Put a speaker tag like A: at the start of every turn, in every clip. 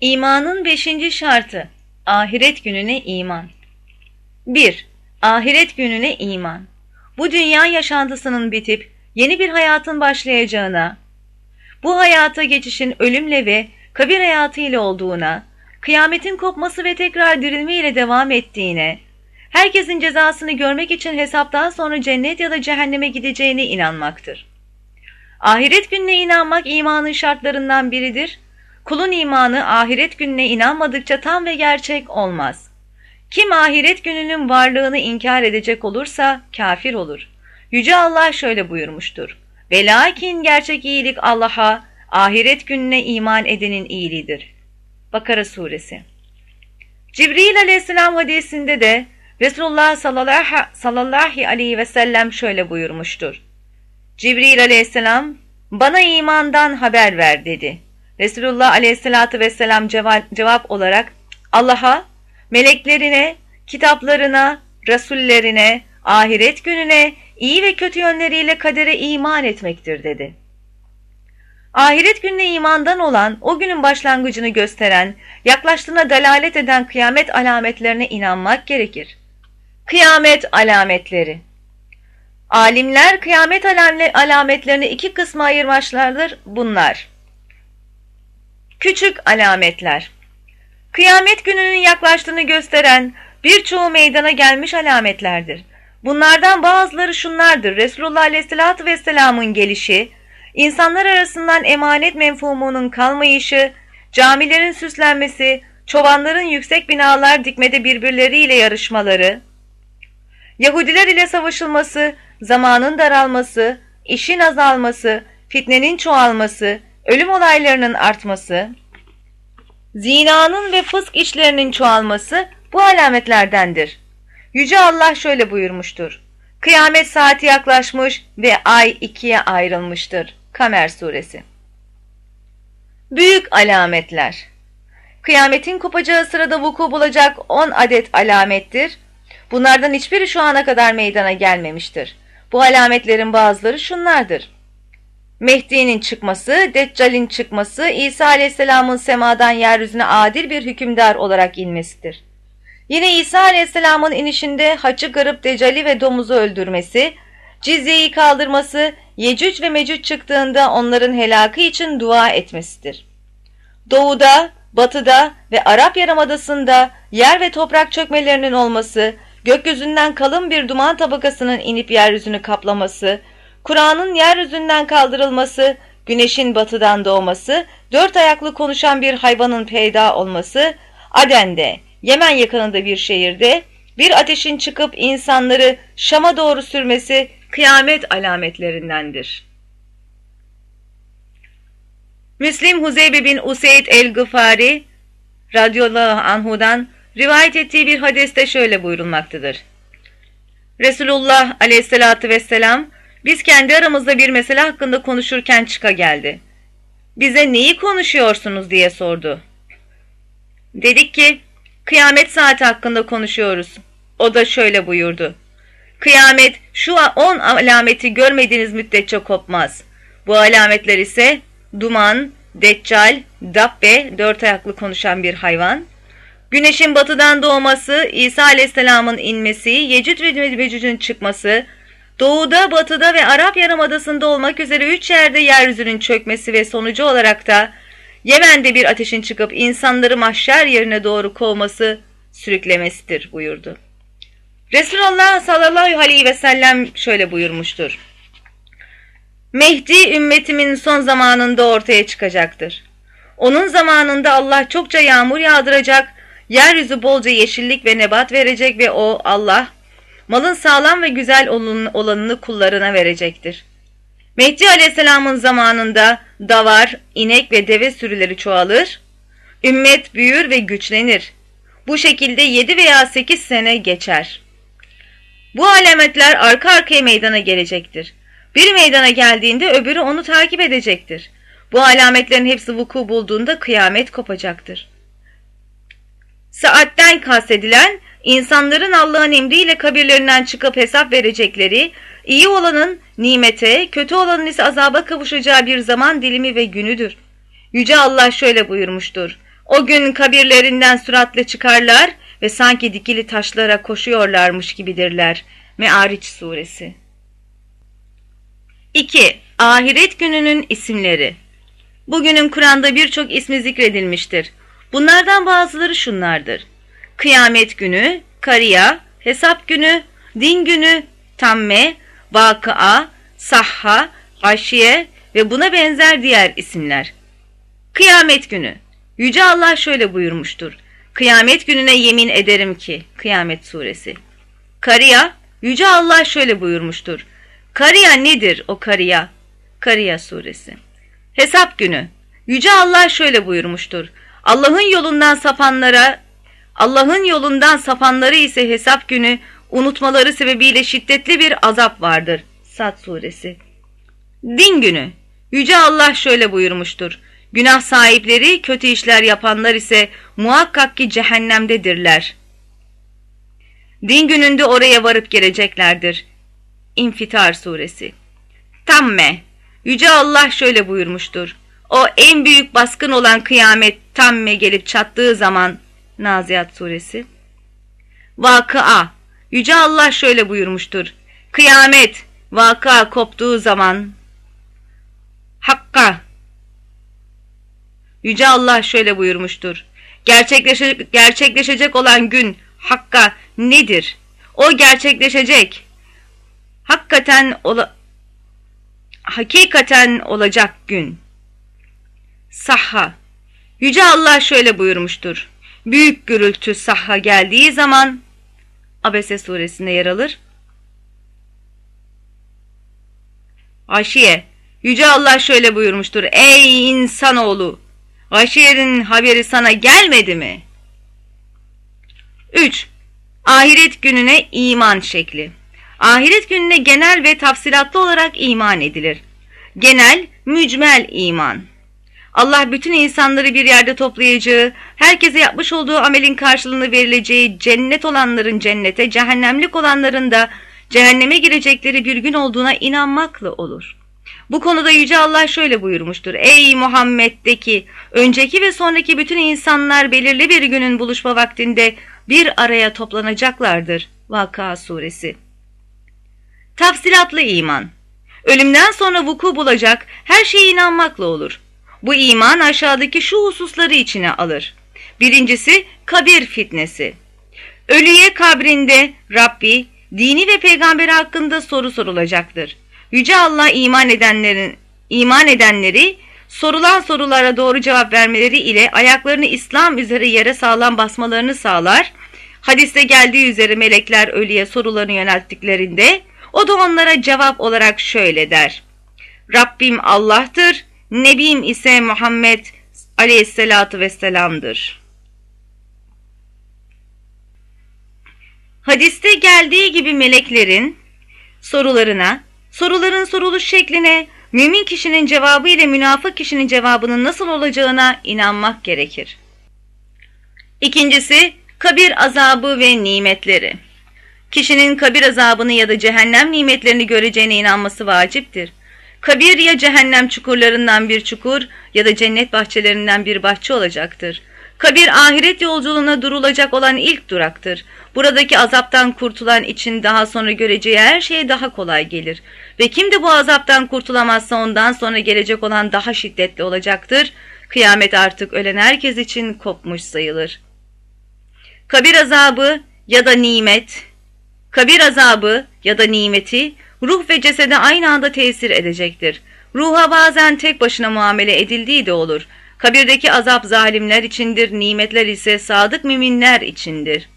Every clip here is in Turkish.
A: İmanın beşinci şartı, ahiret gününe iman. 1. Ahiret gününe iman. Bu dünya yaşantısının bitip yeni bir hayatın başlayacağına, bu hayata geçişin ölümle ve kabir hayatı ile olduğuna, kıyametin kopması ve tekrar dirilme ile devam ettiğine, herkesin cezasını görmek için hesaptan sonra cennet ya da cehenneme gideceğine inanmaktır. Ahiret gününe inanmak imanın şartlarından biridir. Kulun imanı ahiret gününe inanmadıkça tam ve gerçek olmaz. Kim ahiret gününün varlığını inkar edecek olursa kafir olur. Yüce Allah şöyle buyurmuştur. Ve lakin gerçek iyilik Allah'a, ahiret gününe iman edenin iyiliğidir. Bakara Suresi Cibril aleyhisselam hadisinde de Resulullah sallallahu aleyhi ve sellem şöyle buyurmuştur. Cibril aleyhisselam bana imandan haber ver dedi. Resulullah aleyhissalatü vesselam cevap, olarak Allah'a, meleklerine, kitaplarına, rasullerine, ahiret gününe, iyi ve kötü yönleriyle kadere iman etmektir dedi. Ahiret gününe imandan olan, o günün başlangıcını gösteren, yaklaştığına delalet eden kıyamet alametlerine inanmak gerekir. Kıyamet alametleri Alimler kıyamet alametlerini iki kısma ayırmışlardır bunlar. Küçük alametler Kıyamet gününün yaklaştığını gösteren birçoğu meydana gelmiş alametlerdir. Bunlardan bazıları şunlardır. Resulullah Aleyhisselatü Vesselam'ın gelişi, insanlar arasından emanet menfumunun kalmayışı, camilerin süslenmesi, çobanların yüksek binalar dikmede birbirleriyle yarışmaları, Yahudiler ile savaşılması, zamanın daralması, işin azalması, fitnenin çoğalması, ölüm olaylarının artması, zinanın ve fısk işlerinin çoğalması bu alametlerdendir. Yüce Allah şöyle buyurmuştur. Kıyamet saati yaklaşmış ve ay ikiye ayrılmıştır. Kamer Suresi Büyük alametler Kıyametin kopacağı sırada vuku bulacak on adet alamettir. Bunlardan hiçbiri şu ana kadar meydana gelmemiştir. Bu alametlerin bazıları şunlardır. Mehdi'nin çıkması, Deccal'in çıkması, İsa aleyhisselamın semadan yeryüzüne adil bir hükümdar olarak inmesidir. Yine İsa aleyhisselamın inişinde Hacı Garip Deccali ve domuzu öldürmesi, cizyeyi kaldırması, Yecüc ve Mecüc çıktığında onların helakı için dua etmesidir. Doğuda, batıda ve Arap Yarımadası'nda yer ve toprak çökmelerinin olması, gökyüzünden kalın bir duman tabakasının inip yeryüzünü kaplaması, Kur'an'ın yeryüzünden kaldırılması, güneşin batıdan doğması, dört ayaklı konuşan bir hayvanın peyda olması, Aden'de, Yemen yakınında bir şehirde, bir ateşin çıkıp insanları Şam'a doğru sürmesi kıyamet alametlerindendir. Müslim Huzeybe bin Useyd el-Gıfari radıyallahu anhudan Rivayet ettiği bir hadiste şöyle buyurulmaktadır. Resulullah aleyhissalatü vesselam biz kendi aramızda bir mesele hakkında konuşurken çıka geldi. Bize neyi konuşuyorsunuz diye sordu. Dedik ki kıyamet saati hakkında konuşuyoruz. O da şöyle buyurdu. Kıyamet şu on alameti görmediğiniz müddetçe kopmaz. Bu alametler ise duman, deccal, dabbe, dört ayaklı konuşan bir hayvan, Güneşin batıdan doğması, İsa aleyhisselamın inmesi, Yecüd ve Mecüc'ün çıkması, doğuda, batıda ve Arap Yarımadası'nda olmak üzere üç yerde yeryüzünün çökmesi ve sonucu olarak da Yemen'de bir ateşin çıkıp insanları mahşer yerine doğru kovması, sürüklemesidir buyurdu. Resulullah sallallahu aleyhi ve sellem şöyle buyurmuştur. Mehdi ümmetimin son zamanında ortaya çıkacaktır. Onun zamanında Allah çokça yağmur yağdıracak Yeryüzü bolca yeşillik ve nebat verecek ve o Allah malın sağlam ve güzel olanını kullarına verecektir. Mehdi aleyhisselamın zamanında davar, inek ve deve sürüleri çoğalır, ümmet büyür ve güçlenir. Bu şekilde yedi veya sekiz sene geçer. Bu alametler arka arkaya meydana gelecektir. Bir meydana geldiğinde öbürü onu takip edecektir. Bu alametlerin hepsi vuku bulduğunda kıyamet kopacaktır. Saatten kastedilen insanların Allah'ın emriyle kabirlerinden çıkıp hesap verecekleri, iyi olanın nimete, kötü olanın ise azaba kavuşacağı bir zaman dilimi ve günüdür. Yüce Allah şöyle buyurmuştur. O gün kabirlerinden süratle çıkarlar ve sanki dikili taşlara koşuyorlarmış gibidirler. Me'ariç suresi 2. Ahiret gününün isimleri Bugünün Kur'an'da birçok ismi zikredilmiştir. Bunlardan bazıları şunlardır. Kıyamet günü, kariya, hesap günü, din günü, tamme, vakıa, sahha, aşiye ve buna benzer diğer isimler. Kıyamet günü. Yüce Allah şöyle buyurmuştur. Kıyamet gününe yemin ederim ki. Kıyamet suresi. Kariya. Yüce Allah şöyle buyurmuştur. Kariya nedir o kariya? Kariya suresi. Hesap günü. Yüce Allah şöyle buyurmuştur. Allah'ın yolundan sapanlara, Allah'ın yolundan sapanları ise hesap günü unutmaları sebebiyle şiddetli bir azap vardır. Sad suresi. Din günü. Yüce Allah şöyle buyurmuştur. Günah sahipleri, kötü işler yapanlar ise muhakkak ki cehennemdedirler. Din gününde oraya varıp geleceklerdir. İnfitar suresi. Tamme. Yüce Allah şöyle buyurmuştur. O en büyük baskın olan kıyamet tamme gelip çattığı zaman Naziat suresi. Vakıa. Yüce Allah şöyle buyurmuştur. Kıyamet, vaka koptuğu zaman Hakka. Yüce Allah şöyle buyurmuştur. Gerçekleşecek, gerçekleşecek olan gün Hakka nedir? O gerçekleşecek. Hakikaten ola, hakikaten olacak gün. Sahha. Yüce Allah şöyle buyurmuştur. Büyük gürültü sahha geldiği zaman Abese suresinde yer alır. Aşiye. Yüce Allah şöyle buyurmuştur. Ey insanoğlu! Aşiye'nin haberi sana gelmedi mi? 3. Ahiret gününe iman şekli. Ahiret gününe genel ve tafsilatlı olarak iman edilir. Genel, mücmel iman. Allah bütün insanları bir yerde toplayacağı, herkese yapmış olduğu amelin karşılığını verileceği, cennet olanların cennete, cehennemlik olanların da cehenneme girecekleri bir gün olduğuna inanmakla olur. Bu konuda Yüce Allah şöyle buyurmuştur. Ey Muhammed'deki önceki ve sonraki bütün insanlar belirli bir günün buluşma vaktinde bir araya toplanacaklardır. Vaka suresi. Tafsilatlı iman. Ölümden sonra vuku bulacak her şeye inanmakla olur. Bu iman aşağıdaki şu hususları içine alır. Birincisi kabir fitnesi. Ölüye kabrinde Rabbi, dini ve peygamberi hakkında soru sorulacaktır. Yüce Allah iman edenlerin iman edenleri sorulan sorulara doğru cevap vermeleri ile ayaklarını İslam üzere yere sağlam basmalarını sağlar. Hadiste geldiği üzere melekler ölüye sorularını yönelttiklerinde o da onlara cevap olarak şöyle der. Rabbim Allah'tır, Nebim ise Muhammed aleyhissalatu vesselam'dır. Hadiste geldiği gibi meleklerin sorularına, soruların soruluş şekline, mümin kişinin cevabı ile münafık kişinin cevabının nasıl olacağına inanmak gerekir. İkincisi, kabir azabı ve nimetleri. Kişinin kabir azabını ya da cehennem nimetlerini göreceğine inanması vaciptir. Kabir ya cehennem çukurlarından bir çukur ya da cennet bahçelerinden bir bahçe olacaktır. Kabir ahiret yolculuğuna durulacak olan ilk duraktır. Buradaki azaptan kurtulan için daha sonra göreceği her şey daha kolay gelir. Ve kim de bu azaptan kurtulamazsa ondan sonra gelecek olan daha şiddetli olacaktır. Kıyamet artık ölen herkes için kopmuş sayılır. Kabir azabı ya da nimet, kabir azabı ya da nimeti ruh ve cesede aynı anda tesir edecektir. Ruha bazen tek başına muamele edildiği de olur. Kabirdeki azap zalimler içindir, nimetler ise sadık müminler içindir.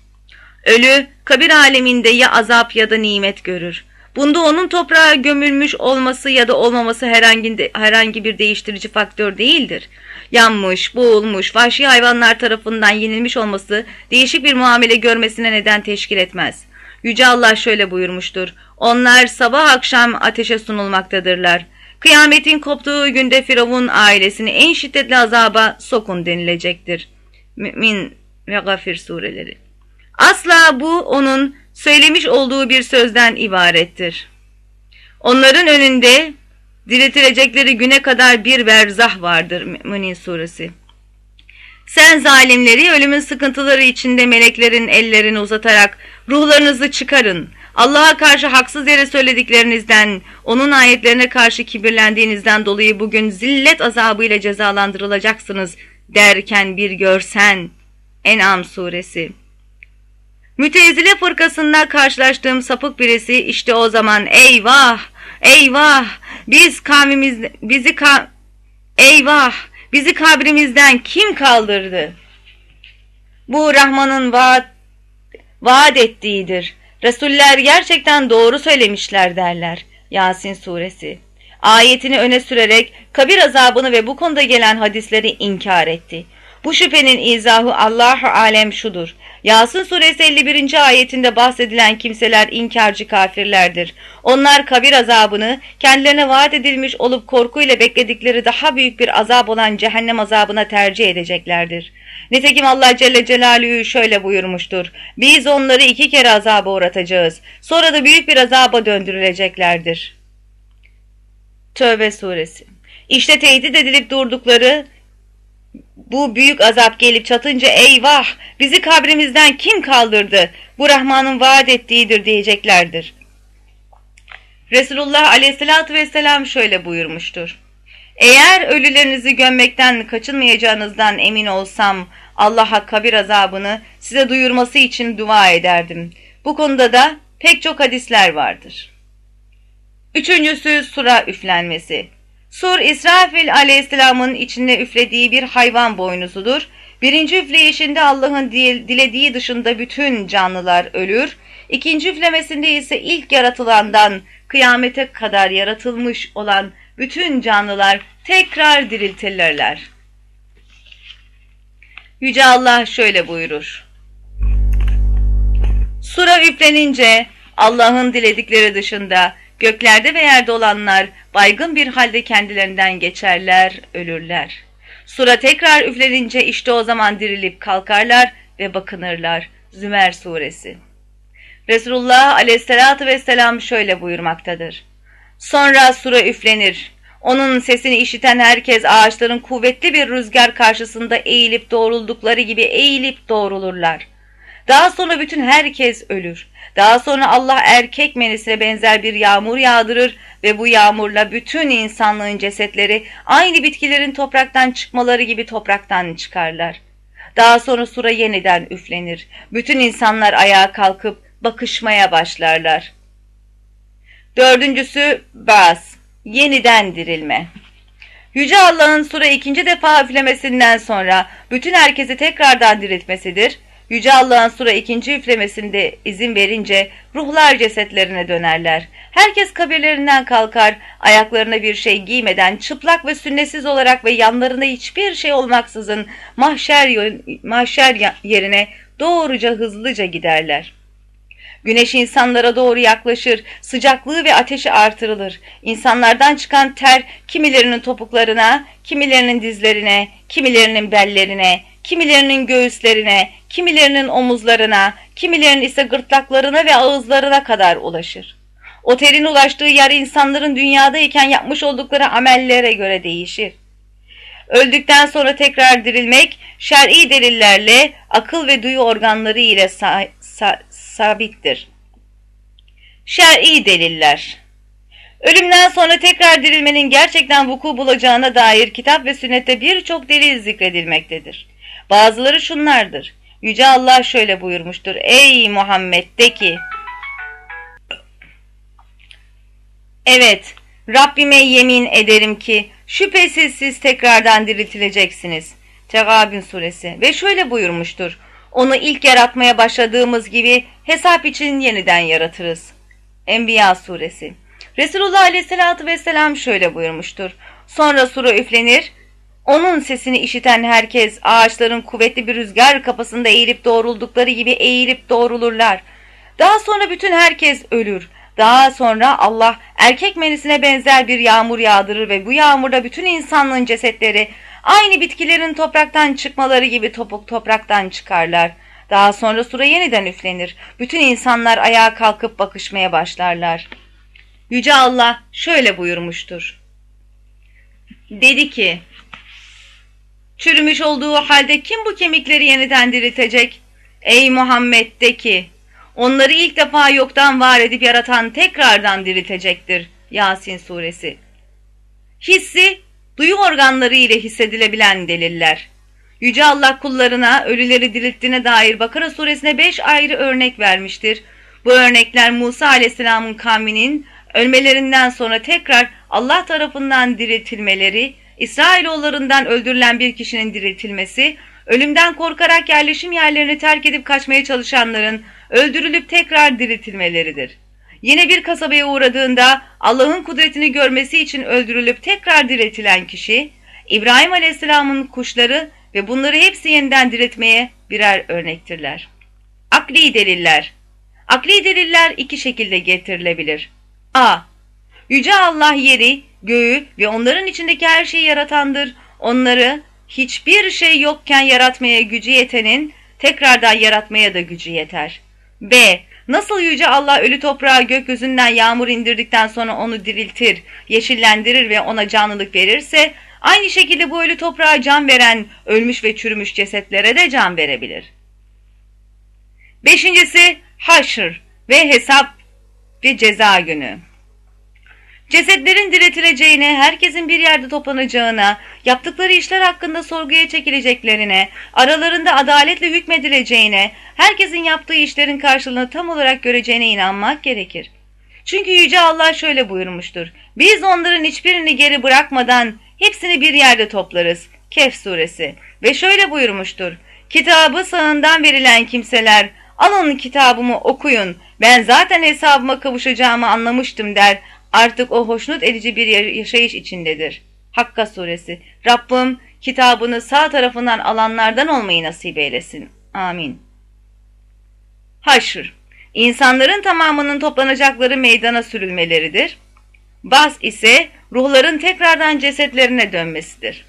A: Ölü, kabir aleminde ya azap ya da nimet görür. Bunda onun toprağa gömülmüş olması ya da olmaması herhangi, herhangi bir değiştirici faktör değildir. Yanmış, boğulmuş, vahşi hayvanlar tarafından yenilmiş olması değişik bir muamele görmesine neden teşkil etmez. Yüce Allah şöyle buyurmuştur. Onlar sabah akşam ateşe sunulmaktadırlar. Kıyametin koptuğu günde Firavun ailesini en şiddetli azaba sokun denilecektir. Mümin ve Gafir sureleri. Asla bu onun söylemiş olduğu bir sözden ibarettir. Onların önünde diriltilecekleri güne kadar bir berzah vardır Mümin suresi. Sen zalimleri ölümün sıkıntıları içinde meleklerin ellerini uzatarak ruhlarınızı çıkarın. Allah'a karşı haksız yere söylediklerinizden, onun ayetlerine karşı kibirlendiğinizden dolayı bugün zillet azabıyla cezalandırılacaksınız derken bir görsen. En'am suresi. Mütezile fırkasında karşılaştığım sapık birisi işte o zaman eyvah, eyvah, biz kavmimiz, bizi ka eyvah, bizi kabrimizden kim kaldırdı? Bu Rahman'ın vaat, vaat ettiğidir. Resuller gerçekten doğru söylemişler derler. Yasin suresi. Ayetini öne sürerek kabir azabını ve bu konuda gelen hadisleri inkar etti. Bu şüphenin izahı Allahu alem şudur. Yasin suresi 51. ayetinde bahsedilen kimseler inkarcı kafirlerdir. Onlar kabir azabını kendilerine vaat edilmiş olup korkuyla bekledikleri daha büyük bir azap olan cehennem azabına tercih edeceklerdir. Nitekim Allah Celle Celaluhu şöyle buyurmuştur. Biz onları iki kere azaba uğratacağız. Sonra da büyük bir azaba döndürüleceklerdir. Tövbe suresi. İşte tehdit edilip durdukları bu büyük azap gelip çatınca eyvah bizi kabrimizden kim kaldırdı? Bu Rahman'ın vaat ettiğidir diyeceklerdir. Resulullah aleyhissalatü vesselam şöyle buyurmuştur. Eğer ölülerinizi gömmekten kaçınmayacağınızdan emin olsam Allah'a kabir azabını size duyurması için dua ederdim. Bu konuda da pek çok hadisler vardır. Üçüncüsü sura üflenmesi. Sur İsrafil aleyhisselamın içine üflediği bir hayvan boynuzudur. Birinci üfleyişinde Allah'ın dilediği dışında bütün canlılar ölür. İkinci üflemesinde ise ilk yaratılandan kıyamete kadar yaratılmış olan bütün canlılar tekrar diriltirlerler. Yüce Allah şöyle buyurur. Sura üflenince Allah'ın diledikleri dışında Göklerde ve yerde olanlar baygın bir halde kendilerinden geçerler, ölürler. Sura tekrar üflenince işte o zaman dirilip kalkarlar ve bakınırlar. Zümer suresi. Resulullah aleyhissalatü vesselam şöyle buyurmaktadır. Sonra sura üflenir. Onun sesini işiten herkes ağaçların kuvvetli bir rüzgar karşısında eğilip doğruldukları gibi eğilip doğrulurlar. Daha sonra bütün herkes ölür. Daha sonra Allah erkek menisine benzer bir yağmur yağdırır ve bu yağmurla bütün insanlığın cesetleri aynı bitkilerin topraktan çıkmaları gibi topraktan çıkarlar. Daha sonra sura yeniden üflenir. Bütün insanlar ayağa kalkıp bakışmaya başlarlar. Dördüncüsü Bas, yeniden dirilme. Yüce Allah'ın sura ikinci defa üflemesinden sonra bütün herkesi tekrardan diriltmesidir Yüce Allah'ın sura ikinci üflemesinde izin verince ruhlar cesetlerine dönerler. Herkes kabirlerinden kalkar, ayaklarına bir şey giymeden çıplak ve sünnetsiz olarak ve yanlarında hiçbir şey olmaksızın mahşer, mahşer yerine doğruca hızlıca giderler. Güneş insanlara doğru yaklaşır, sıcaklığı ve ateşi artırılır. İnsanlardan çıkan ter kimilerinin topuklarına, kimilerinin dizlerine, kimilerinin bellerine, kimilerinin göğüslerine, kimilerinin omuzlarına, kimilerinin ise gırtlaklarına ve ağızlarına kadar ulaşır. O terin ulaştığı yer insanların dünyadayken yapmış oldukları amellere göre değişir. Öldükten sonra tekrar dirilmek, şer'i delillerle, akıl ve duyu organları ile sa sa sabittir. Şer'i deliller Ölümden sonra tekrar dirilmenin gerçekten vuku bulacağına dair kitap ve sünnette birçok delil zikredilmektedir. Bazıları şunlardır. Yüce Allah şöyle buyurmuştur. Ey Muhammed de ki Evet Rabbime yemin ederim ki şüphesiz siz tekrardan diriltileceksiniz. Tegabün suresi ve şöyle buyurmuştur. Onu ilk yaratmaya başladığımız gibi hesap için yeniden yaratırız. Enbiya suresi. Resulullah aleyhissalatü vesselam şöyle buyurmuştur. Sonra sura üflenir, onun sesini işiten herkes ağaçların kuvvetli bir rüzgar kapısında eğilip doğruldukları gibi eğilip doğrulurlar. Daha sonra bütün herkes ölür. Daha sonra Allah erkek menisine benzer bir yağmur yağdırır ve bu yağmurda bütün insanlığın cesetleri aynı bitkilerin topraktan çıkmaları gibi topuk topraktan çıkarlar. Daha sonra sura yeniden üflenir. Bütün insanlar ayağa kalkıp bakışmaya başlarlar. Yüce Allah şöyle buyurmuştur. Dedi ki, Çürümüş olduğu halde kim bu kemikleri yeniden diriltecek? Ey Muhammed de ki, onları ilk defa yoktan var edip yaratan tekrardan diriltecektir. Yasin suresi. Hissi, duyu organları ile hissedilebilen deliller. Yüce Allah kullarına ölüleri dirilttiğine dair Bakara suresine beş ayrı örnek vermiştir. Bu örnekler Musa aleyhisselamın kavminin ölmelerinden sonra tekrar Allah tarafından diriltilmeleri, İsrailoğullarından öldürülen bir kişinin diriltilmesi, ölümden korkarak yerleşim yerlerini terk edip kaçmaya çalışanların öldürülüp tekrar diriltilmeleridir. Yine bir kasabaya uğradığında Allah'ın kudretini görmesi için öldürülüp tekrar diriltilen kişi, İbrahim Aleyhisselam'ın kuşları ve bunları hepsi yeniden diriltmeye birer örnektirler. Akli deliller Akli deliller iki şekilde getirilebilir. A. Yüce Allah yeri, göğü ve onların içindeki her şeyi yaratandır. Onları hiçbir şey yokken yaratmaya gücü yetenin, tekrardan yaratmaya da gücü yeter. B. Nasıl Yüce Allah ölü toprağa gökyüzünden yağmur indirdikten sonra onu diriltir, yeşillendirir ve ona canlılık verirse, aynı şekilde bu ölü toprağa can veren, ölmüş ve çürümüş cesetlere de can verebilir. Beşincisi, haşr ve hesap ve ceza günü. Cesetlerin diriltileceğine, herkesin bir yerde toplanacağına, yaptıkları işler hakkında sorguya çekileceklerine, aralarında adaletle hükmedileceğine, herkesin yaptığı işlerin karşılığını tam olarak göreceğine inanmak gerekir. Çünkü Yüce Allah şöyle buyurmuştur. Biz onların hiçbirini geri bırakmadan hepsini bir yerde toplarız. Kehf suresi. Ve şöyle buyurmuştur. Kitabı sağından verilen kimseler, alın kitabımı okuyun, ben zaten hesabıma kavuşacağımı anlamıştım der artık o hoşnut edici bir yaşayış içindedir. Hakka suresi. Rabbim kitabını sağ tarafından alanlardan olmayı nasip eylesin. Amin. Haşr. İnsanların tamamının toplanacakları meydana sürülmeleridir. Bas ise ruhların tekrardan cesetlerine dönmesidir.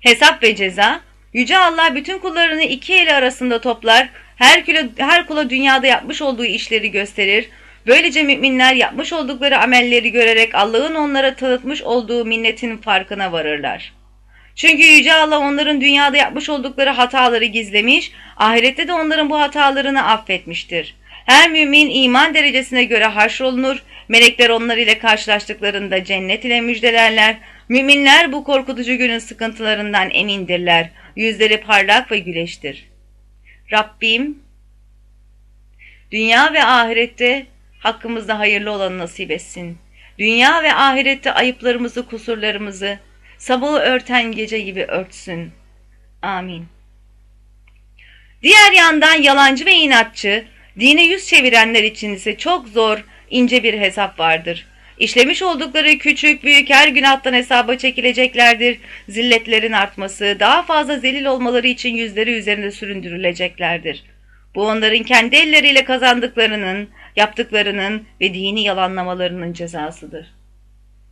A: Hesap ve ceza, Yüce Allah bütün kullarını iki eli arasında toplar, her, kula, her kula dünyada yapmış olduğu işleri gösterir, Böylece müminler yapmış oldukları amelleri görerek Allah'ın onlara tanıtmış olduğu minnetin farkına varırlar. Çünkü Yüce Allah onların dünyada yapmış oldukları hataları gizlemiş, ahirette de onların bu hatalarını affetmiştir. Her mümin iman derecesine göre haşrolunur, melekler onlar ile karşılaştıklarında cennet ile müjdelerler, müminler bu korkutucu günün sıkıntılarından emindirler, yüzleri parlak ve güleştir. Rabbim, dünya ve ahirette hakkımızda hayırlı olanı nasip etsin. Dünya ve ahirette ayıplarımızı, kusurlarımızı sabahı örten gece gibi örtsün. Amin. Diğer yandan yalancı ve inatçı, dine yüz çevirenler için ise çok zor, ince bir hesap vardır. İşlemiş oldukları küçük büyük her günahtan hesaba çekileceklerdir. Zilletlerin artması, daha fazla zelil olmaları için yüzleri üzerinde süründürüleceklerdir. Bu onların kendi elleriyle kazandıklarının, yaptıklarının ve dini yalanlamalarının cezasıdır.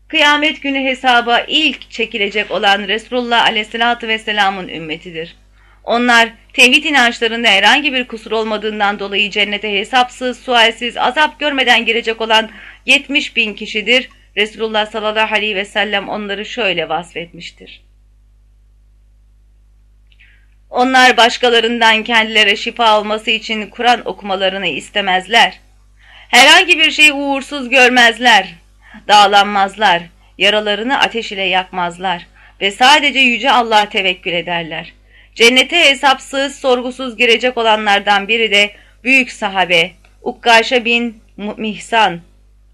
A: Kıyamet günü hesaba ilk çekilecek olan Resulullah aleyhissalatü vesselamın ümmetidir. Onlar tevhid inançlarında herhangi bir kusur olmadığından dolayı cennete hesapsız, sualsiz, azap görmeden girecek olan 70 bin kişidir. Resulullah sallallahu aleyhi ve sellem onları şöyle vasfetmiştir. Onlar başkalarından kendileri şifa olması için Kur'an okumalarını istemezler. Herhangi bir şey uğursuz görmezler, dağlanmazlar, yaralarını ateş ile yakmazlar ve sadece Yüce Allah tevekkül ederler. Cennete hesapsız, sorgusuz girecek olanlardan biri de büyük sahabe Ukkaşa bin Mihsan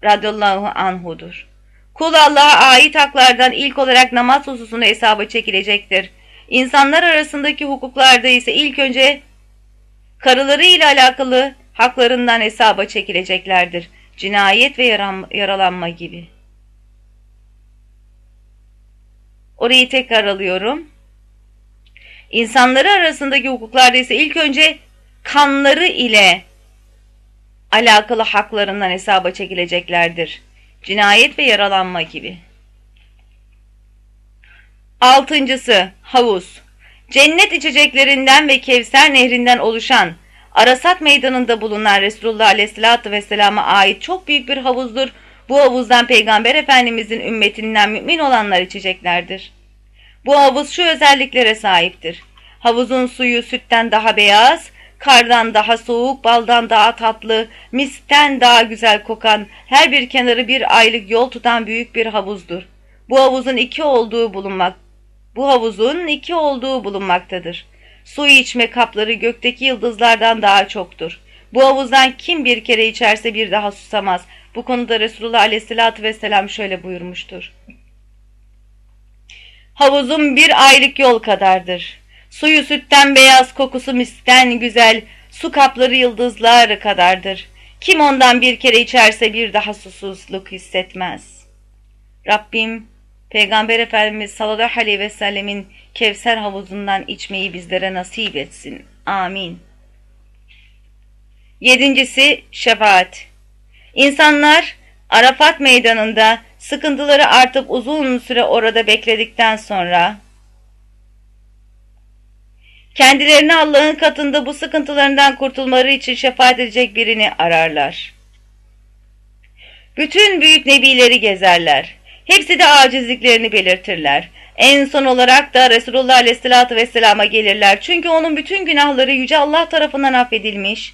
A: radıyallahu anhudur. Kul Allah'a ait haklardan ilk olarak namaz hususunu hesaba çekilecektir. İnsanlar arasındaki hukuklarda ise ilk önce karıları ile alakalı haklarından hesaba çekileceklerdir. Cinayet ve yaralanma gibi. Orayı tekrar alıyorum. İnsanları arasındaki hukuklarda ise ilk önce kanları ile alakalı haklarından hesaba çekileceklerdir. Cinayet ve yaralanma gibi. Altıncısı havuz. Cennet içeceklerinden ve Kevser nehrinden oluşan Arasat meydanında bulunan Resulullah Aleyhisselatü Vesselam'a ait çok büyük bir havuzdur. Bu havuzdan Peygamber Efendimizin ümmetinden mümin olanlar içeceklerdir. Bu havuz şu özelliklere sahiptir. Havuzun suyu sütten daha beyaz, kardan daha soğuk, baldan daha tatlı, misten daha güzel kokan, her bir kenarı bir aylık yol tutan büyük bir havuzdur. Bu havuzun iki olduğu bulunmak, bu havuzun iki olduğu bulunmaktadır. Su içme kapları gökteki yıldızlardan daha çoktur. Bu havuzdan kim bir kere içerse bir daha susamaz. Bu konuda Resulullah aleyhissalatü vesselam şöyle buyurmuştur. Havuzum bir aylık yol kadardır. Suyu sütten beyaz, kokusu misten güzel, su kapları yıldızlar kadardır. Kim ondan bir kere içerse bir daha susuzluk hissetmez. Rabbim, Peygamber Efendimiz sallallahu aleyhi ve sellemin Kevser havuzundan içmeyi bizlere nasip etsin. Amin. Yedincisi şefaat. İnsanlar Arafat meydanında sıkıntıları artıp uzun süre orada bekledikten sonra kendilerini Allah'ın katında bu sıkıntılarından kurtulmaları için şefaat edecek birini ararlar. Bütün büyük nebileri gezerler. Hepsi de acizliklerini belirtirler. En son olarak da Resulullah Aleyhisselatü Vesselam'a gelirler. Çünkü onun bütün günahları Yüce Allah tarafından affedilmiş,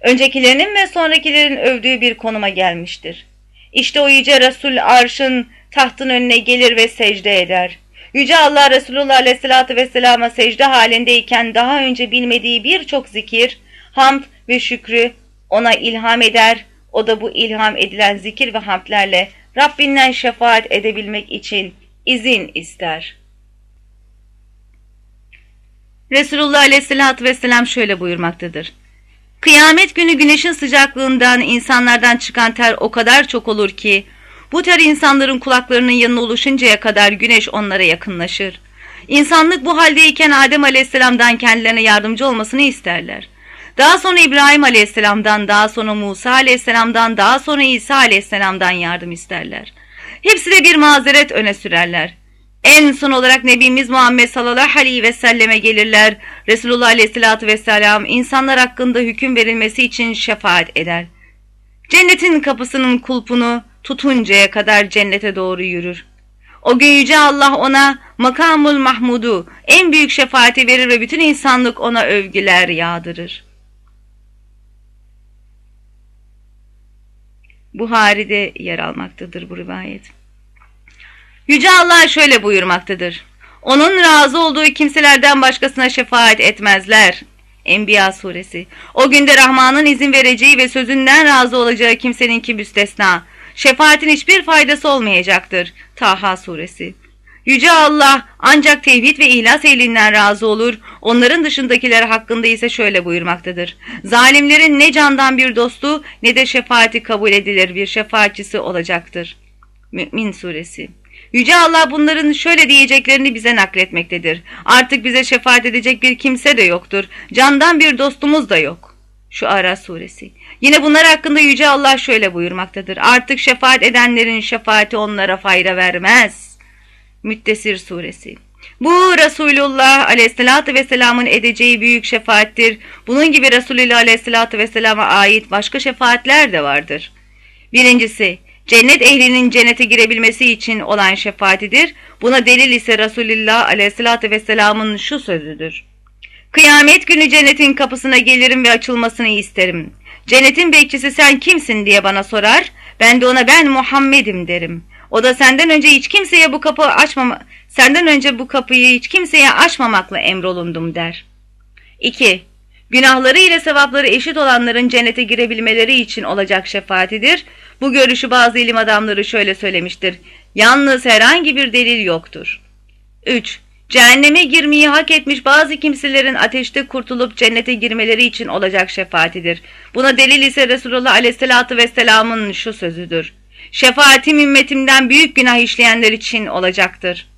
A: öncekilerinin ve sonrakilerin övdüğü bir konuma gelmiştir. İşte o Yüce Resul arşın tahtın önüne gelir ve secde eder. Yüce Allah Resulullah Aleyhisselatü Vesselam'a secde halindeyken daha önce bilmediği birçok zikir, hamd ve şükrü ona ilham eder. O da bu ilham edilen zikir ve hamdlerle Rabbinden şefaat edebilmek için izin ister. Resulullah Aleyhisselatü Vesselam şöyle buyurmaktadır. Kıyamet günü güneşin sıcaklığından insanlardan çıkan ter o kadar çok olur ki, bu ter insanların kulaklarının yanına ulaşıncaya kadar güneş onlara yakınlaşır. İnsanlık bu haldeyken Adem Aleyhisselam'dan kendilerine yardımcı olmasını isterler. Daha sonra İbrahim Aleyhisselam'dan, daha sonra Musa Aleyhisselam'dan, daha sonra İsa Aleyhisselam'dan yardım isterler. Hepsi de bir mazeret öne sürerler. En son olarak Nebimiz Muhammed sallallahu aleyhi ve selleme gelirler. Resulullah aleyhissalatü vesselam insanlar hakkında hüküm verilmesi için şefaat eder. Cennetin kapısının kulpunu tutuncaya kadar cennete doğru yürür. O gün Yüce Allah ona makamul mahmudu en büyük şefaati verir ve bütün insanlık ona övgüler yağdırır. Buhari'de yer almaktadır bu rivayet. Yüce Allah şöyle buyurmaktadır. Onun razı olduğu kimselerden başkasına şefaat etmezler. Enbiya suresi. O günde Rahman'ın izin vereceği ve sözünden razı olacağı kimseninki müstesna. Şefaatin hiçbir faydası olmayacaktır. Taha suresi. Yüce Allah ancak tevhid ve ihlas ehlinden razı olur, onların dışındakiler hakkında ise şöyle buyurmaktadır. Zalimlerin ne candan bir dostu ne de şefaati kabul edilir bir şefaatçisi olacaktır. Mü'min Suresi Yüce Allah bunların şöyle diyeceklerini bize nakletmektedir. Artık bize şefaat edecek bir kimse de yoktur. Candan bir dostumuz da yok. Şu Ara suresi. Yine bunlar hakkında Yüce Allah şöyle buyurmaktadır. Artık şefaat edenlerin şefaati onlara fayda vermez. Müttesir suresi. Bu Resulullah aleyhissalatü vesselamın edeceği büyük şefaattir. Bunun gibi Resulullah aleyhissalatü vesselama ait başka şefaatler de vardır. Birincisi, cennet ehlinin cennete girebilmesi için olan şefaatidir. Buna delil ise Resulullah aleyhissalatü vesselamın şu sözüdür. Kıyamet günü cennetin kapısına gelirim ve açılmasını isterim. Cennetin bekçisi sen kimsin diye bana sorar. Ben de ona ben Muhammed'im derim. O da senden önce hiç kimseye bu kapı açmama senden önce bu kapıyı hiç kimseye açmamakla emrolundum der. 2. Günahları ile sevapları eşit olanların cennete girebilmeleri için olacak şefaatidir. Bu görüşü bazı ilim adamları şöyle söylemiştir. Yalnız herhangi bir delil yoktur. 3. Cehenneme girmeyi hak etmiş bazı kimselerin ateşte kurtulup cennete girmeleri için olacak şefaatidir. Buna delil ise Resulullah aleyhissalatü vesselamın şu sözüdür. Şefaatim ümmetimden büyük günah işleyenler için olacaktır.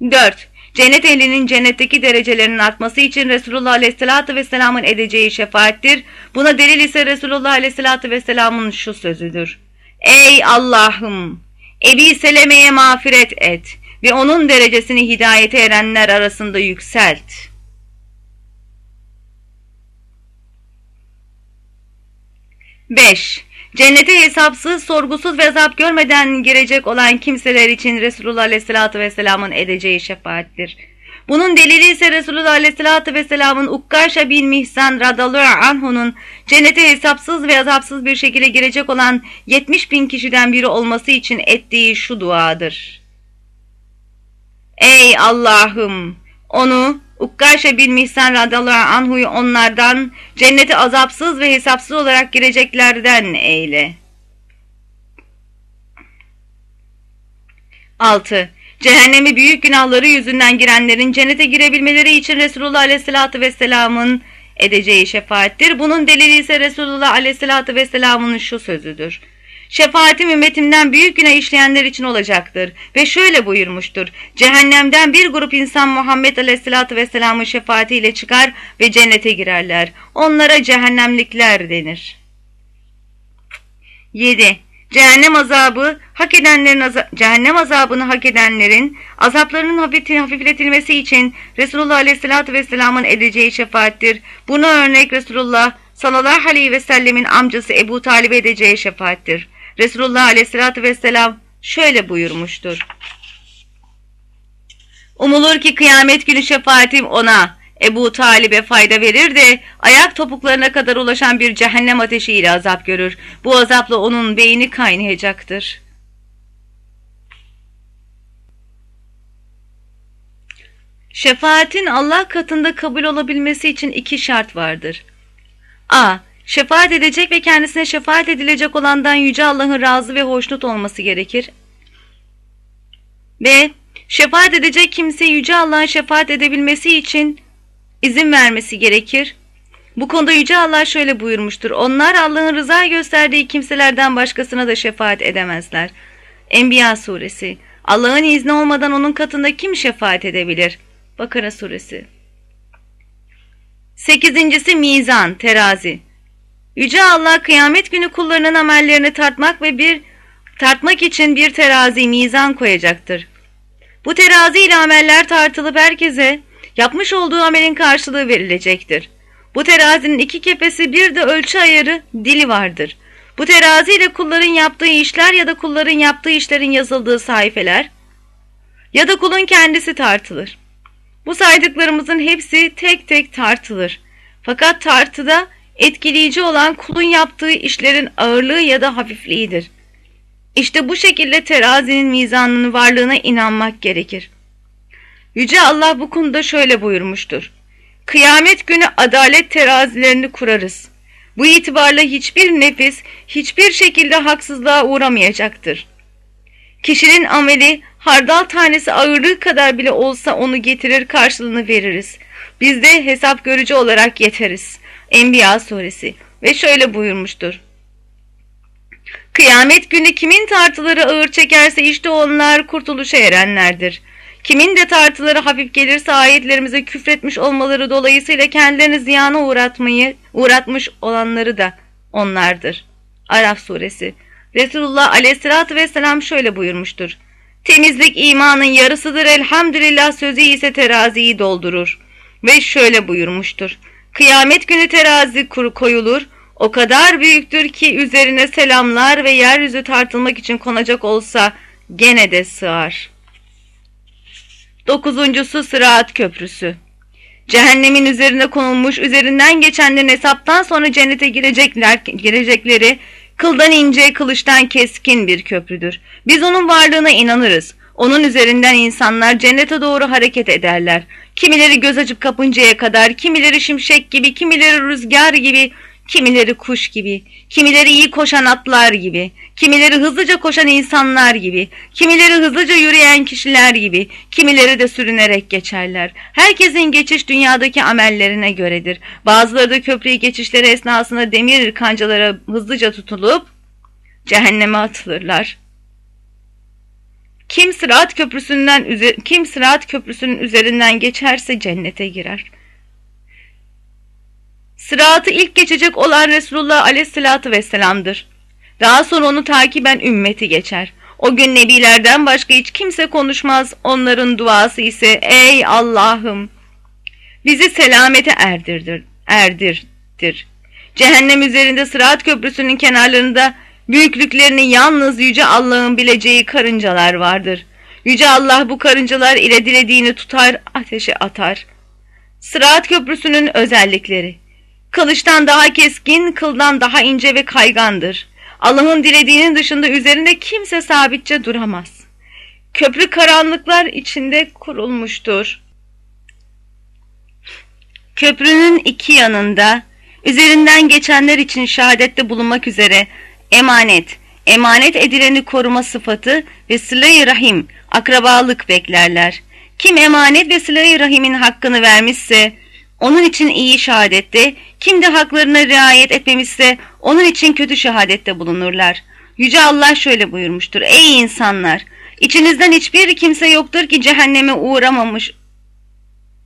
A: 4. Cennet ehlinin cennetteki derecelerinin artması için Resulullah Aleyhisselatü Vesselam'ın edeceği şefaattir. Buna delil ise Resulullah Aleyhisselatü Vesselam'ın şu sözüdür. Ey Allah'ım! Ebi Seleme'ye mağfiret et ve onun derecesini hidayete erenler arasında yükselt. Beş. Cennete hesapsız, sorgusuz ve azap görmeden girecek olan kimseler için Resulullah Aleyhisselatü Vesselam'ın edeceği şefaattir. Bunun delili ise Resulullah Aleyhisselatü Vesselam'ın Ukkaşa bin Mihsan radallahu anhu'nun cennete hesapsız ve azapsız bir şekilde girecek olan 70 bin kişiden biri olması için ettiği şu duadır. Ey Allah'ım! Onu Ukkaşe bin Mihsan radallahu anhu'yu onlardan cennete azapsız ve hesapsız olarak gireceklerden eyle. 6. Cehennemi büyük günahları yüzünden girenlerin cennete girebilmeleri için Resulullah Aleyhisselatü Vesselam'ın edeceği şefaattir. Bunun delili ise Resulullah Aleyhisselatü Vesselam'ın şu sözüdür. Şefaatim ümmetimden büyük günah işleyenler için olacaktır. Ve şöyle buyurmuştur. Cehennemden bir grup insan Muhammed Aleyhisselatü Vesselam'ın şefaatiyle çıkar ve cennete girerler. Onlara cehennemlikler denir. 7. Cehennem azabı hak edenlerin aza cehennem azabını hak edenlerin azaplarının hafifletilmesi için Resulullah Aleyhisselatü Vesselam'ın edeceği şefaattir. Buna örnek Resulullah sallallahu aleyhi ve sellemin amcası Ebu Talib edeceği şefaattir. Resulullah Aleyhisselatü Vesselam şöyle buyurmuştur. Umulur ki kıyamet günü şefaatim ona Ebu Talib'e fayda verir de ayak topuklarına kadar ulaşan bir cehennem ateşiyle azap görür. Bu azapla onun beyni kaynayacaktır. Şefaatin Allah katında kabul olabilmesi için iki şart vardır. A. Şefaat edecek ve kendisine şefaat edilecek olandan Yüce Allah'ın razı ve hoşnut olması gerekir. B. Şefaat edecek kimse Yüce Allah'ın şefaat edebilmesi için izin vermesi gerekir. Bu konuda Yüce Allah şöyle buyurmuştur. Onlar Allah'ın rıza gösterdiği kimselerden başkasına da şefaat edemezler. Enbiya suresi Allah'ın izni olmadan onun katında kim şefaat edebilir? Bakara suresi Sekizincisi mizan, terazi. Yüce Allah kıyamet günü kullarının amellerini tartmak ve bir tartmak için bir terazi mizan koyacaktır. Bu terazi ile ameller tartılıp herkese yapmış olduğu amelin karşılığı verilecektir. Bu terazinin iki kefesi bir de ölçü ayarı dili vardır. Bu terazi ile kulların yaptığı işler ya da kulların yaptığı işlerin yazıldığı sayfeler ya da kulun kendisi tartılır. Bu saydıklarımızın hepsi tek tek tartılır. Fakat tartıda etkileyici olan kulun yaptığı işlerin ağırlığı ya da hafifliğidir. İşte bu şekilde terazinin mizanının varlığına inanmak gerekir. Yüce Allah bu konuda şöyle buyurmuştur. Kıyamet günü adalet terazilerini kurarız. Bu itibarla hiçbir nefis hiçbir şekilde haksızlığa uğramayacaktır. Kişinin ameli hardal tanesi ağırlığı kadar bile olsa onu getirir karşılığını veririz. Biz de hesap görücü olarak yeteriz. Enbiya suresi ve şöyle buyurmuştur. Kıyamet günü kimin tartıları ağır çekerse işte onlar kurtuluşa erenlerdir. Kimin de tartıları hafif gelirse ayetlerimize küfretmiş olmaları dolayısıyla kendilerini ziyana uğratmayı uğratmış olanları da onlardır. Araf suresi Resulullah aleyhissalatü vesselam şöyle buyurmuştur. Temizlik imanın yarısıdır elhamdülillah sözü ise teraziyi doldurur. Ve şöyle buyurmuştur. Kıyamet günü terazi kuru koyulur. O kadar büyüktür ki üzerine selamlar ve yeryüzü tartılmak için konacak olsa gene de sığar. Dokuzuncusu Sıraat Köprüsü Cehennemin üzerine konulmuş, üzerinden geçenlerin hesaptan sonra cennete girecekler, girecekleri kıldan ince, kılıçtan keskin bir köprüdür. Biz onun varlığına inanırız. Onun üzerinden insanlar cennete doğru hareket ederler. Kimileri göz açıp kapıncaya kadar, kimileri şimşek gibi, kimileri rüzgar gibi, kimileri kuş gibi, kimileri iyi koşan atlar gibi, kimileri hızlıca koşan insanlar gibi, kimileri hızlıca yürüyen kişiler gibi, kimileri de sürünerek geçerler. Herkesin geçiş dünyadaki amellerine göredir. Bazıları da köprüyü geçişleri esnasında demir kancalara hızlıca tutulup cehenneme atılırlar. Kim sırat köprüsünden kim sırat köprüsünün üzerinden geçerse cennete girer. Sıratı ilk geçecek olan Resulullah aleyhissalatü vesselam'dır. Daha sonra onu takiben ümmeti geçer. O gün nebilerden başka hiç kimse konuşmaz. Onların duası ise ey Allah'ım bizi selamete erdirdir, erdirdir. Cehennem üzerinde Sırat Köprüsü'nün kenarlarında büyüklüklerini yalnız Yüce Allah'ın bileceği karıncalar vardır. Yüce Allah bu karıncalar ile dilediğini tutar, ateşe atar. Sırat Köprüsü'nün özellikleri Kılıçtan daha keskin, kıldan daha ince ve kaygandır. Allah'ın dilediğinin dışında üzerinde kimse sabitçe duramaz. Köprü karanlıklar içinde kurulmuştur. Köprünün iki yanında, üzerinden geçenler için şehadette bulunmak üzere emanet, emanet edileni koruma sıfatı ve sıla rahim, akrabalık beklerler. Kim emanet ve sıla rahimin hakkını vermişse, onun için iyi şehadette, kim de haklarına riayet etmemişse onun için kötü şehadette bulunurlar. Yüce Allah şöyle buyurmuştur. Ey insanlar! İçinizden hiçbir kimse yoktur ki cehenneme uğramamış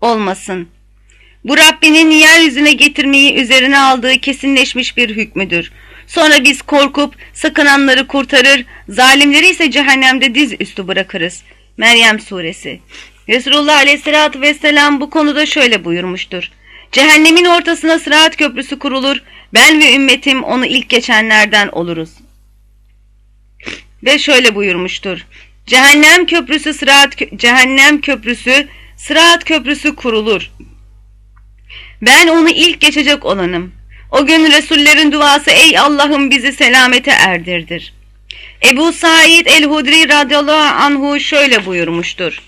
A: olmasın. Bu Rabbinin yeryüzüne getirmeyi üzerine aldığı kesinleşmiş bir hükmüdür. Sonra biz korkup sakınanları kurtarır, zalimleri ise cehennemde diz üstü bırakırız. Meryem Suresi Resulullah Aleyhisselatü Vesselam bu konuda şöyle buyurmuştur. Cehennemin ortasına sıraat köprüsü kurulur, ben ve ümmetim onu ilk geçenlerden oluruz. Ve şöyle buyurmuştur. Cehennem köprüsü sıraat cehennem köprüsü sıraat köprüsü kurulur. Ben onu ilk geçecek olanım. O gün Resullerin duası ey Allah'ım bizi selamete erdirdir. Ebu Said el-Hudri radıyallahu anhu şöyle buyurmuştur.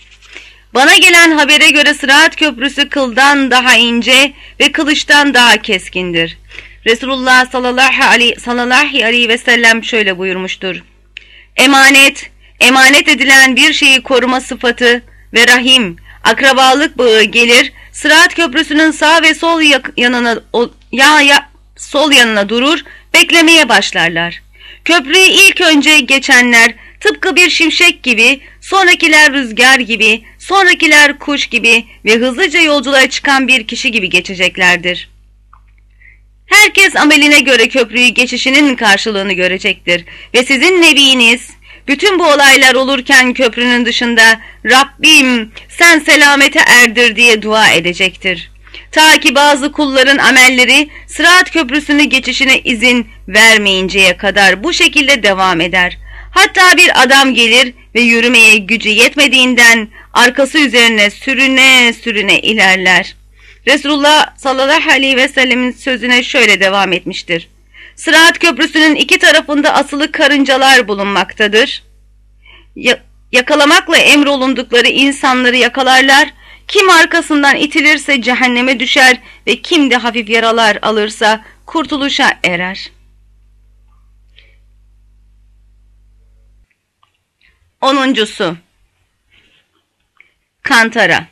A: Bana gelen habere göre Sırat Köprüsü kıldan daha ince ve kılıçtan daha keskindir. Resulullah sallallahu aleyhi, sallallahu aleyhi ve sellem şöyle buyurmuştur. Emanet, emanet edilen bir şeyi koruma sıfatı ve rahim, akrabalık bağı gelir, Sırat Köprüsü'nün sağ ve sol yanına, ya, ya, sol yanına durur, beklemeye başlarlar. Köprüyü ilk önce geçenler tıpkı bir şimşek gibi, sonrakiler rüzgar gibi, sonrakiler kuş gibi ve hızlıca yolculuğa çıkan bir kişi gibi geçeceklerdir. Herkes ameline göre köprüyü geçişinin karşılığını görecektir ve sizin nebiniz bütün bu olaylar olurken köprünün dışında Rabbim sen selamete erdir diye dua edecektir. Ta ki bazı kulların amelleri Sırat Köprüsü'nü geçişine izin vermeyinceye kadar bu şekilde devam eder. Hatta bir adam gelir ve yürümeye gücü yetmediğinden arkası üzerine sürüne sürüne ilerler. Resulullah sallallahu aleyhi ve sellemin sözüne şöyle devam etmiştir. Sırat köprüsünün iki tarafında asılı karıncalar bulunmaktadır. Ya yakalamakla emrolundukları insanları yakalarlar, kim arkasından itilirse cehenneme düşer ve kim de hafif yaralar alırsa kurtuluşa erer. Onuncusu Kantara